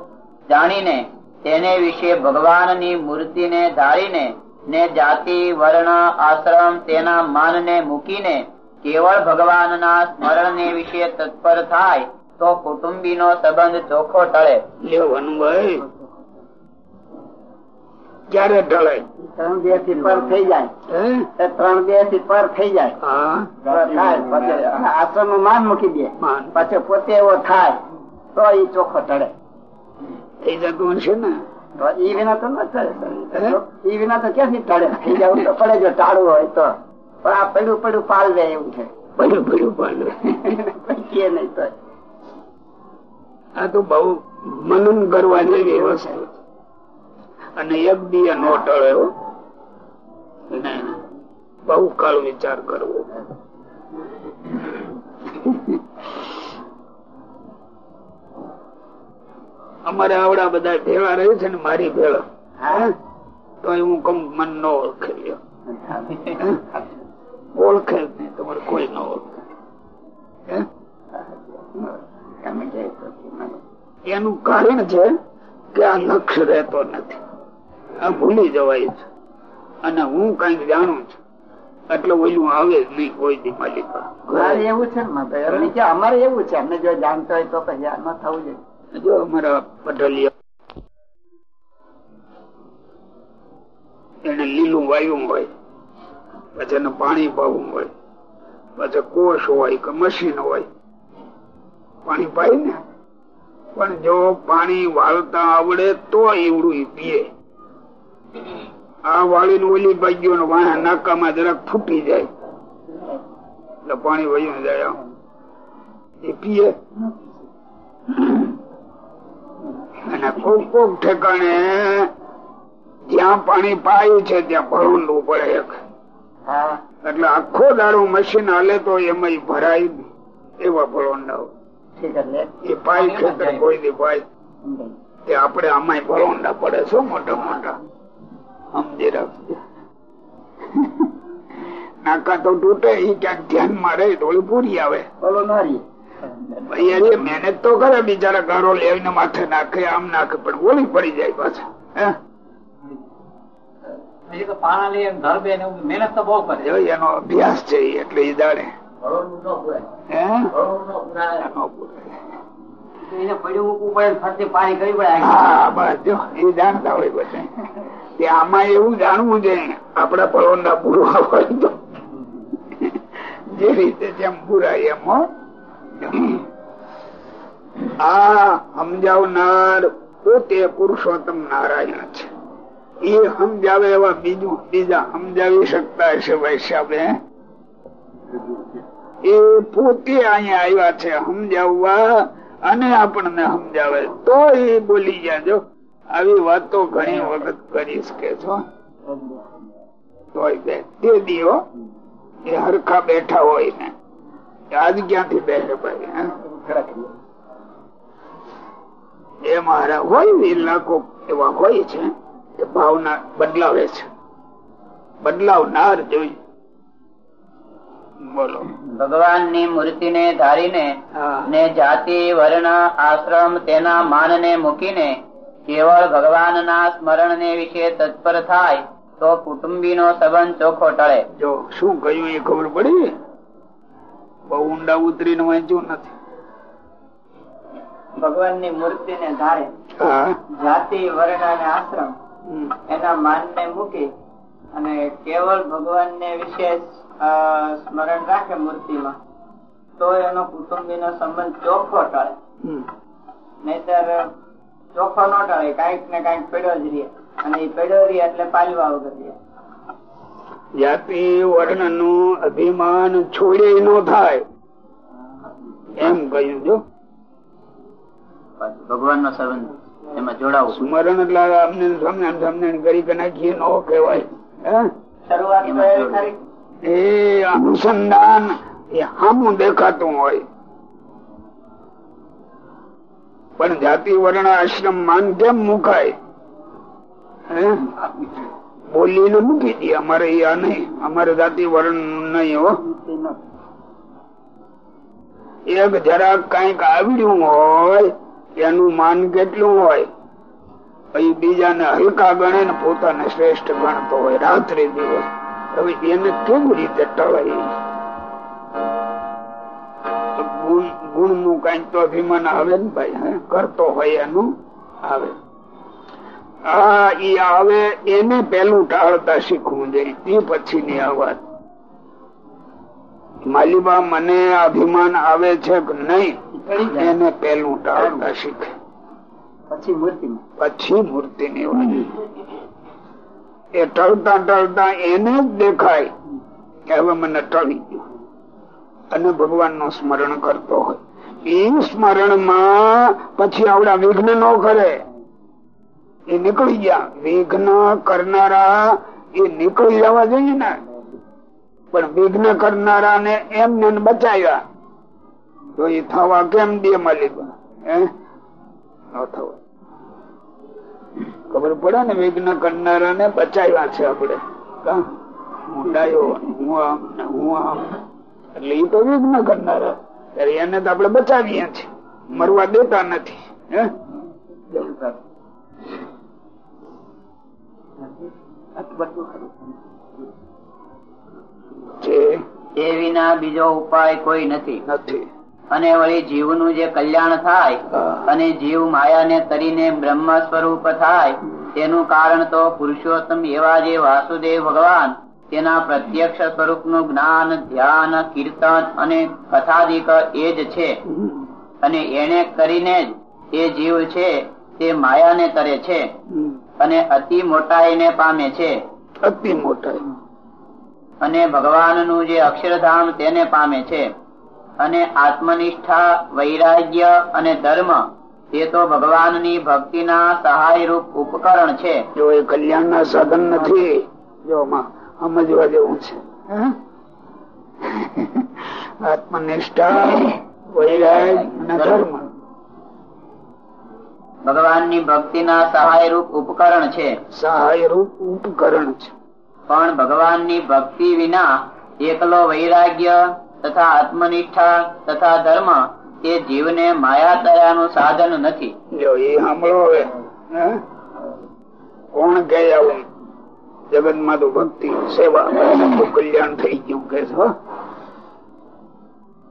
જાણીને તેને વિશે ભગવાનની મૂર્તિને ધારીને ને જાતિ, વર્ણ, આશ્રમ તેના માનને મૂકીને કેવળ ભગવાનના સ્મરણને વિશે તત્પર થાય તો કુટુંબીનો સંબંધ ચોખ્ખો ટળે. લેવાનું ક્યારે ઢળે? ત્રણ બેથી પર થઈ જાય. એ ત્રણ બેથી પર થઈ જાય. આશ્રમ આશ્રમ માન મૂકી દે. પછી પોતે એવો થાય તો એ ચોખ્ખો ઢળે. થઈ જતું હશે ને. ઈ વિના તો ન ટળે હે? ઈ વિના તો ક્યાંથી ટળે થઈ જવું તો પડે જો ટાળું હોય તો. પણ આ પડ્યું પડ્યું પાલ દે એવું છે. પડ્યું પડ્યું પાડું કે નહીં તો આ તો બહુ મનન કરવા જેવી વસ્તુ છે. અને એક બી નો ટળ્યો બહુ કાળ વિચાર કરવો. અમારે આવડા બધા ભેળા રહે છે ને મારી ભેળા. હા? તો હું કમ મન ન ઓળખે. ઓળખે જ નહીં તમારે કોઈ ન ઓળખે. એનું કારણ છે કે આ લક્ષ રહેતો નથી. આ ભૂલી જવાય છે. અને હું કંઈક જાણું છું. એટલે ઓલું આવે જ નહીં કોઈ દી માલિકા. એવું છે ને અમારે એવું છે. અમને જો જાણતા હોય તો પછી આ ન થવું જોઈએ. જો અમારા પટલિયા એને લીલું વાયું હોય પછી એને પાણી પાવું હોય પછી કોષ હોય કે મશીન હોય. પાણી પાય ને. પણ જો પાણી વાળતા આવડે તો એવડું પીએ. આ વાળીને ઓલી ભાગ્યો ને વાહ નાકામાં જરાક ફૂટી જાય. એટલે પાણી વહી જાય એ પીએ. અને કોક કોક ઠેકાણે જ્યાં પાણી પાયું છે ત્યાં ભરવું પડે એક. એટલે આખો દાડો મશીન હાલે તો એમાં ભરાય. એવા ભરોંડા ના એ પાય ખેતર કોઈ દી પાય. આપડે આમાં આમાંય ના પડે શું મોટા મોટા. સમજી રાખજો. નાકા તો તૂટે ક્યાંક ધ્યાનમાં રહે તો પૂરી આવે. નારી ભાઈ મહેનત તો કરે બિચારા ગારો લેવીને માથે નાખે આમ નાખે પણ ઓલી પડી જાય પાછા. મહેનત તો બહુ કરે. એનો અભ્યાસ છે એટલે એ જાણે એને પડ્યું મૂકવું પડે ફરતી પાણી કરી પડે હા બસ જો એ જાણતા હોય બધા. તે આમાં એવું જાણવું છે આપડા પરોના પૂરવા હોય તો. જે રીતે જેમ પૂરાય એમ આ સમજાવનાર પોતે પુરુષોત્તમ નારાયણ છે. એ સમજાવે એવા બીજું, બીજા સમજાવી શકતા હશે વૈશાખે એ પોતે અહીંયા આવ્યા છે સમજાવવા અને આપણને સમજાવે. તો એ બોલી ગયા આવી વાતો ઘણી વખત કરી શકે છો તે દીવો એ હરખા બેઠા હોય ને આજ ક્યાંથી બેસે ભાઈ એ મારા હોય લાખો એવા હોય છે કે ભાવના બદલાવે છે. બદલાવનાર જોઈ. બોલો. ભગવાનની મૂર્તિ ને ધારીને ને જાતિ વર્ણ આશ્રમ તેના માન ને મૂકીને કેવળ ભગવાન ના સ્મરણ ને વિશે તત્પર થાય તો કુટુંબી નો સંબંધ ચોખ્ખો ટળે. જો શું કહ્યું એ ખબર પડી? બહુ ઊંડા ઉતરીને વાંચ્યું નથી. ભગવાનની મૂર્તિ ને ધારે જાતિ વર્ણ અને આશ્રમ હમ. એના માન ને મૂકી અને કેવળ ભગવાન ને વિશેષ સ્મરણ રાખે મૂર્તિમાં તો એનો કુટુંબી નો સંબંધ ચોખ્ખો ટળે. નહીતર ચોખ્ખો નો ટળે કંઈક ને કંઈક પડ્યો જ રે અને એ પડ્યો રે એટલે પાલવા વગર રહે. જાતિ વર્ણનું અભિમાન છોડે નો થાય. એમ કહ્યું જો. ભગવાન નો સંબંધ એમાં જોડાવું. સ્મરણ એટલે અમને સમજણ સમજણ કરી નાખીએ નો કહેવાય. હે? શરૂઆત એ અનુસંધાન એ સામું દેખાતું હોય. પણ જાતિ વર્ણ આશ્રમ માન કેમ મુકાય? બોલીને મૂકી દે. અમારે આ નહીં. અમારે જાતિ વર્ણ નહીં હો. એક જરા કંઈક આવડ્યું હોય, એનું માન કેટલું હોય, પછી બીજાને હલકા ગણે ને પોતાને શ્રેષ્ઠ ગણતો હોય, રાત્રે દિવસ. હવે એને કેવી રીતે ટળાય? ગુણ ગુણનું કંઈક તો અભિમાન આવે ને ભાઈ કરતો હોય એનું આવે. આ ઈ આવે એને પેલું ટાળતા શીખવું જોઈએ તે પછી ની આ વાત. માલિબા મને અભિમાન આવે છે કે નહીં? એને પેલું ટાળતા શીખે. પછી મૂર્તિ પછી મૂર્તિ ની વાત. એ ટળતા ટળતા એને જ દેખાય કે હવે મને ટળી અને ભગવાનનું સ્મરણ કરતો હોય. એ સ્મરણમાં પછી આવડા વિઘ્ન નો કરે. એ નીકળી ગયા. વિઘ્ન કરનારા એ નીકળી જવા જોઈએ ને. પણ વિઘ્ન કરનારા ને એમને બચાવ્યા. તો એ થવા કેમ દે માલિક? ખબર પડે ને વિઘ્ન કરનારા ને બચાવ્યા છે આપડે? હું? ડાયો હું આમ હું આમ. એટલે એ તો વિઘ્ન કરનારા. ત્યારે એને તો આપડે બચાવીએ છીએ. મરવા દેતા નથી. એ વિના બીજો ઉપાય કોઈ નથી. નથી. અને વળી જીવનું જે કલ્યાણ થાય અને જીવ માયા ને તરીને બ્રહ્મ સ્વરૂપ થાય તેનું કારણ તો પુરુષોત્તમ એવા જે વાસુદેવ ભગવાન તેના પ્રત્યક્ષ સ્વરૂપનું જ્ઞાન ધ્યાન કીર્તન અને કથાદિક એ જ છે. અને એને કરીને જ એ જીવ છે તે માયાને કરે છે અને અતિ મોટાઈને પામે છે. અતિ મોટાઈ. અને ભગવાનનું જે અક્ષરધામ તેને પામે છે. અને આત્મનિષ્ઠા વૈરાગ્ય અને ધર્મ તે તો ભગવાનની ભક્તિના સહાય રૂપ ઉપકરણ છે. જો એ કલ્યાણ ના સાધન નથી જો આમાં સમજવા જેવું છે. આત્મનિષ્ઠા વૈરાગ અને ધર્મ. ભક્તિ ના સહાય રૂપ ઉપકરણ છે. સહાય રૂપ ઉપકરણ છે. પણ ભગવાનની ભક્તિ વિના એકલો વૈરાગ્ય તથા આત્મનિષ્ઠા તથા ધર્મ તે જીવને માયા તરાનું સાધન નથી. જો એ સાંભળો હવે. કોણ કે આવું જગતમાં તો ભક્તિ સેવા કલ્યાણ થઈ ગયું કે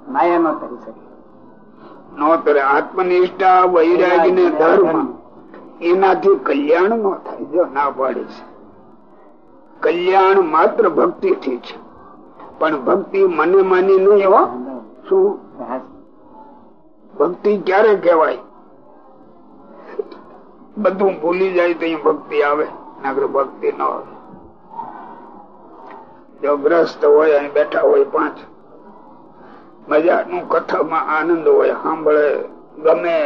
માયા નો કરી શકે. નો તરે આત્મનિષ્ઠા વૈરાગ ને ધર્મ એનાથી કલ્યાણ નો થાય. જો ના પાડે છે. કલ્યાણ માત્ર ભક્તિ થી છે. પણ ભક્તિ મને માની નહીં હો શું? ભક્તિ ક્યારે કહેવાય? બધું ભૂલી જાય તો ભક્તિ આવે. નગર ભક્તિ ન આવે. જો ગ્રસ્ત હોય અહીં બેઠા હોય પાંચ. મજાનું કથામાં આનંદ હોય સાંભળે ગમે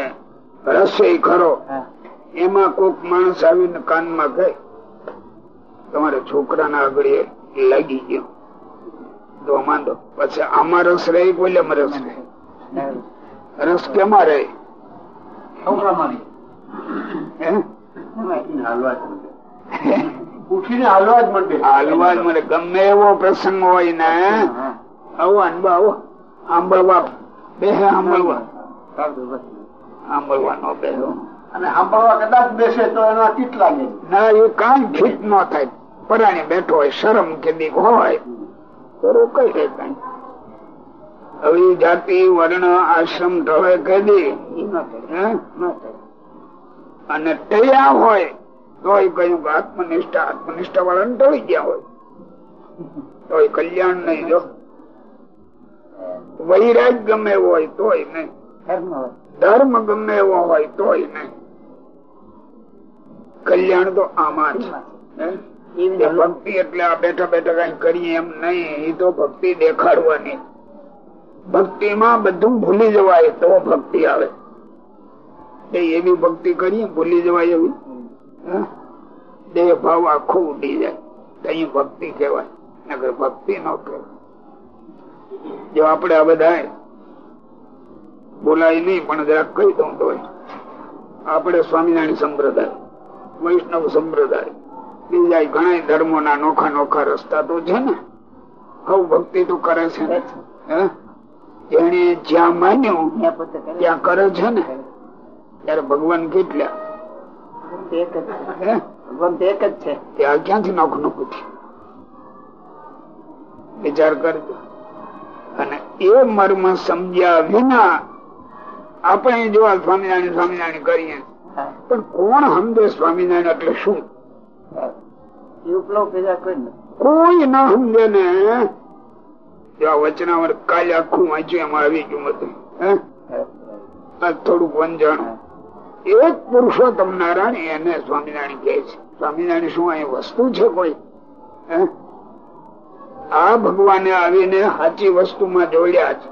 રસોઈ ખરો એમાં કોક માણસ આવીને કાનમાં કહે તમારે છોકરાના આગળ લાગી ગયો. તો માંડો પછી આમાં રસ રહે કોઈલેમાં રસ રહે? રસ કેમાં રહે? હે? ઉઠીને હાલવા જ માંડે. હાલવા જ મને ગમે એવો પ્રસંગ હોય ને આવો અનબા આવો. આંબળવા. બે સાંભળવા સાંભળવા નો બેહો અને સાંભળવા કદાચ બેસે તો એના ચિત્ત લાગે. ના એ કઈ ફિટ ન થાય. પરાણી બેઠો હોય શરમ કે દીક હોય તો રોકાઈ જાય કઈ. હવે જાતિ વર્ણ આશ્રમ ઢળે કદી? અને તૈયાર હોય તોય કહ્યું કે આત્મનિષ્ઠા આત્મનિષ્ઠા વાળા ટળી ગયા હોય. તોય કલ્યાણ નહીં જો. વૈરાગ ગમે એવો હોય તોય નહીં. ધર્મ ગમે એવો હોય તોય નહીં. કલ્યાણ તો આમાં છે. ભક્તિ એટલે આ બેઠા બેઠા કઈ કરીએ એમ નહીં. એ તો ભક્તિ દેખાડવાની. ભક્તિ માં બધું ભૂલી જવાય તો ભક્તિ આવે. એ એવી ભક્તિ કરીએ ભૂલી જવાય એવી? દેહ ભાવ આખો ઉડી જાય. અહીં ભક્તિ કહેવાય. નગર ભક્તિ નો કહેવાય. જો આપણે આ બધા બોલાય નહીં પણ જરાક કહી દઉં તો આપણે સ્વામિનારાયણ સંપ્રદાય વૈષ્ણવ સંપ્રદાય બીજા ઘણા ધર્મો ના નોખા નોખા રસ્તા તો છે ને. હવ ભક્તિ તો કરે છે. ને? જેને જ્યાં માન્યું ત્યાં કરે છે ને. ત્યારે ભગવાન કેટલા? એક જ હે? ભગવાન એક જ છે. ત્યાં ક્યાંથી નોખું નોખું વિચાર કરજો. અને એ મર્મ સમજ્યા વિના આપણે જો આ સ્વામિનારાયણ સ્વામિનારાયણ કરીએ પણ કોણ સમજે સ્વામિનારાયણ એટલે શું? કોઈ ના સમજે ને. વચનાવર કાલે આખું વાંચ્યું એમાં આવી ગયું હતું. થોડુંક વંજાણું એક પુરુષોત્તમ નારાયણ એને સ્વામિનારાયણ કહે છે. સ્વામિનારાયણ શું અહીં વસ્તુ છે કોઈ? આ ભગવાને આવીને સાચી વસ્તુમાં જોડ્યા છે.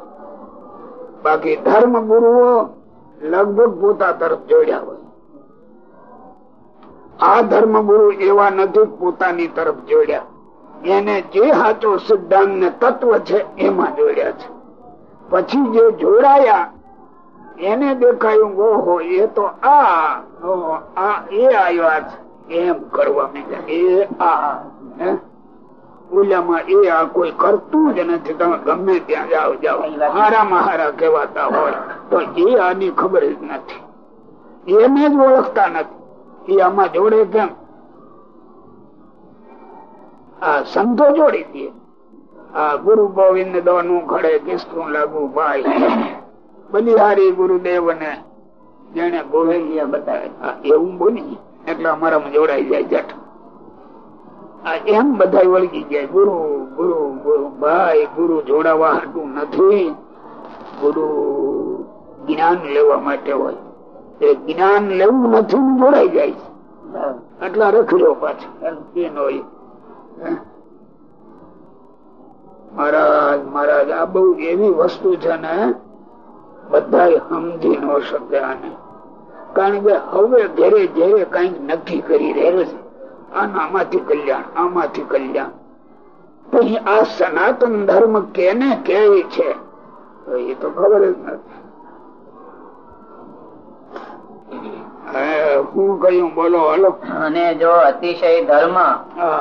બાકી ધર્મ ગુરુઓ લગભગ પોતા તરફ જોડ્યા હોય. આ ધર્મ ગુરુ એવા નથી પોતાની તરફ જોડ્યા. એને જે સાચો સિદ્ધાંત ને તત્વ છે એમાં જોડ્યા છે. પછી જે જોડાયા એને દેખાયું ઓહો એ તો આ આ એ આવ્યા છે. એમ કરવા માંડ્યા. એ આ ઓલામાં એ આ કોઈ કરતું જ નથી. તમે ગમે ત્યાં જાઓ જાઓ. હારામાં હારા કહેવાતા હોય તો એ આની ખબર જ નથી. એને જ ઓળખતા નથી. એ આમાં જોડે કેમ? આ સંતો જોડી દે. આ ગુરુ ગોવિંદ દોનું ખડે કિસ્તું લાગુ ભાઈ બલિહારી ગુરુદેવ ને જેને ગોવેલિયા બતાવે એવું બોલી એટલે અમારામાં જોડાઈ જાય જઠ. એમ બધા વળગી જાય ગુરુ ગુરુ ગુરુ, ભાઈ, ગુરુ જોડાવા હતું નથી. ગુરુ જ્ઞાન લેવા માટે હોય. એ જ્ઞાન લેવું નથી જોડાઈ જાય. છે એટલા રખડ્યો પાછો. મહારાજ મહારાજ, આ બહુ એવી વસ્તુ છે ને બધા સમજી ન શકે આને. કારણ કે હવે ઘેરે ઘેરે કંઈક નક્કી કરી રહેલો છે. આનામાંથી કલ્યાણ આમાંથી કલ્યાણ. પછી આ સનાતન ધર્મ કેને કેવી છે? એ તો ખબર જ નથી. બોલો અને જો અતિશય ધર્મ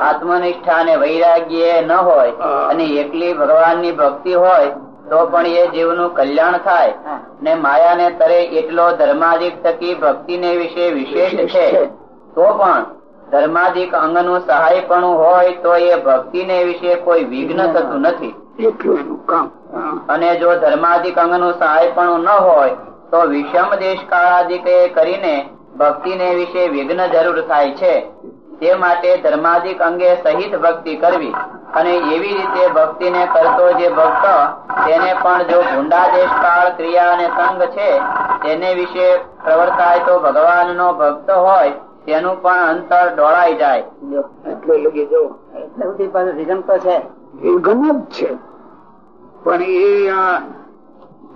આત્મનિષ્ઠા અને વૈરાગ્ય ન હોય અને એકલી ભગવાનની ભક્તિ હોય તો પણ એ જીવનું કલ્યાણ થાય ને માયાને તરે એટલો ધર્માધિક થકી ભક્તિને વિશે વિશેષ છે. તો પણ ધર્માધિક અંગનું સહાયપણું હોય તો એ ભક્તિને વિશે કોઈ વિઘ્ન થતું નથી. અને જો ધર્માધિક અંગનું સહાયપણું ન હોય તો વિષમ દેશ કાળાદિક કરીને ભક્તિને વિશે વિઘ્ન જરૂર થાય છે. તે માટે ધર્માધિક અંગે સહિત ભક્તિ કરવી. અને એવી રીતે ભક્તિને કરતો જે ભક્ત તેને પણ જો ભૂંડા દેશ કાળ ક્રિયા અને સંગ છે તેને વિશે પ્રવર્તાય તો ભગવાનનો ભક્ત હોય તેનું પણ અંતર ડોળાઈ જાય. એટલે લગી રીઝન તો છે. પણ એ આ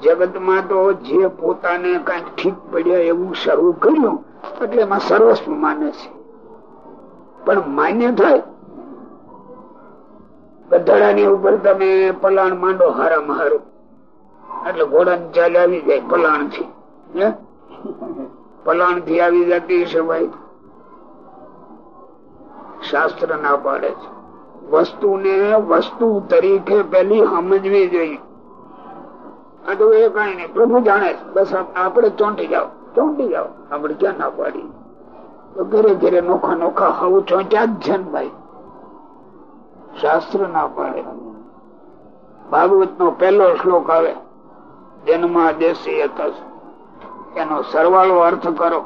જગતમાં તો જે પોતાને કઈ ઠીક પડ્યા એવું શરૂ કર્યું એટલે એમાં સર્વસ્વ માને છે. પણ માન્ય થાય. ગધડાની ઉપર તમે પલાણ માંડો હારા હારું એટલે ઘોડા ચાલ આવી જાય પલાણથી પલાણથી આવી જતી ભાઈ. શાસ્ત્ર ના પાડે છે. વસ્તુને વસ્તુ તરીકે પેલી સમજવી જોઈએ. આ તો એ કઈ નઈ પ્રભુ જાણે બસ આપ- આપણે ચોંટી જાઓ. ચોંટી જાઓ. આપણે ક્યાં ના પાડી તો ઘરે ઘરે નોખા નોખા જ છે. ભાઈ શાસ્ત્ર ના પાડે. ભાગવત નો પહેલો શ્લોક આવે જન્મા દેશી એનો સરવાળો અર્થ કરો.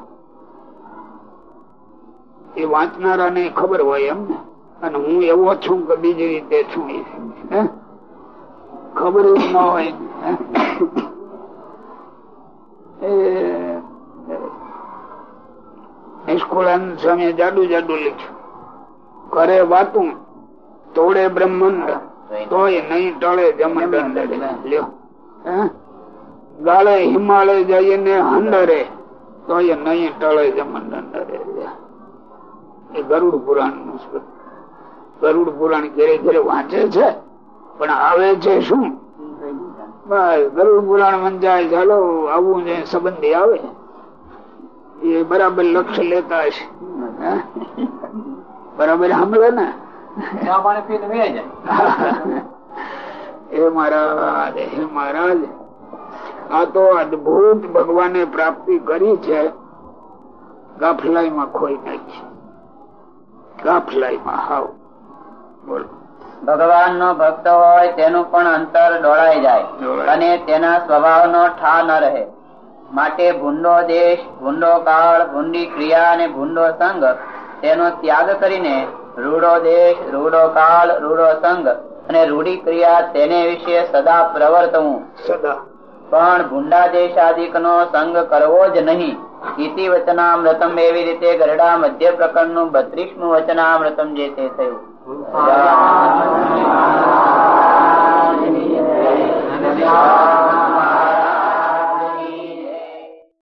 એ વાંચનારા ને ખબર હોય એમ ને. અને હું એવો છું કે બીજી રીતે છું? ખબર ન હોય. નિષ્કુળાનંદ સ્વામી જાડુ જાડુ લખ્યું. કરે વાતું તોડે બ્રહ્માંડ તોય નહીં ટળે લ્યો. ગાળે હિમાલય જઈને હંડરે તોય નહીં ટળે લ્યો એ ગરુડ પુરાણનું છે. ગરુડ પુરાણ ઘેરે ઘેરે વાંચે છે પણ આવે છે શું? બસ ગરુડ પુરાણ વંચાય ચાલો આવું જે સંબંધી આવે. એ બરાબર લક્ષ્ય લેતા હશે. બરાબર સાંભળે ને. હે મહારાજ હે મહારાજ આ તો અદભુત ભગવાને પ્રાપ્તિ કરી છે. ગાફલાઈમાં ખોઈ નાખી. ગાફલાઈમાં હાવ. બોલો. ભગવાન નો ભક્ત હોય તેનું પણ અંતર ડોળાઈ જાય અને તેના સ્વભાવ નો ઠા ન રહે. માટે ભૂંડો દેશ ભૂંડો કાળ ભૂંડી ક્રિયા અને ભૂંડો સંઘ તેનો ત્યાગ કરીને રૂડો દેશ રૂડો કાળ રૂડો સંઘ અને રૂઢી ક્રિયા તેને વિશે સદા પ્રવર્તવું. સદા. પણ ભૂંડા દેશ આદિક નો સંગ કરવો જ નહીં. ઇતિ વચનામૃતમ એવી રીતે ગરડા મધ્ય પ્રકરણનું બત્રીસનું વચનામૃતમ જે તે થયું.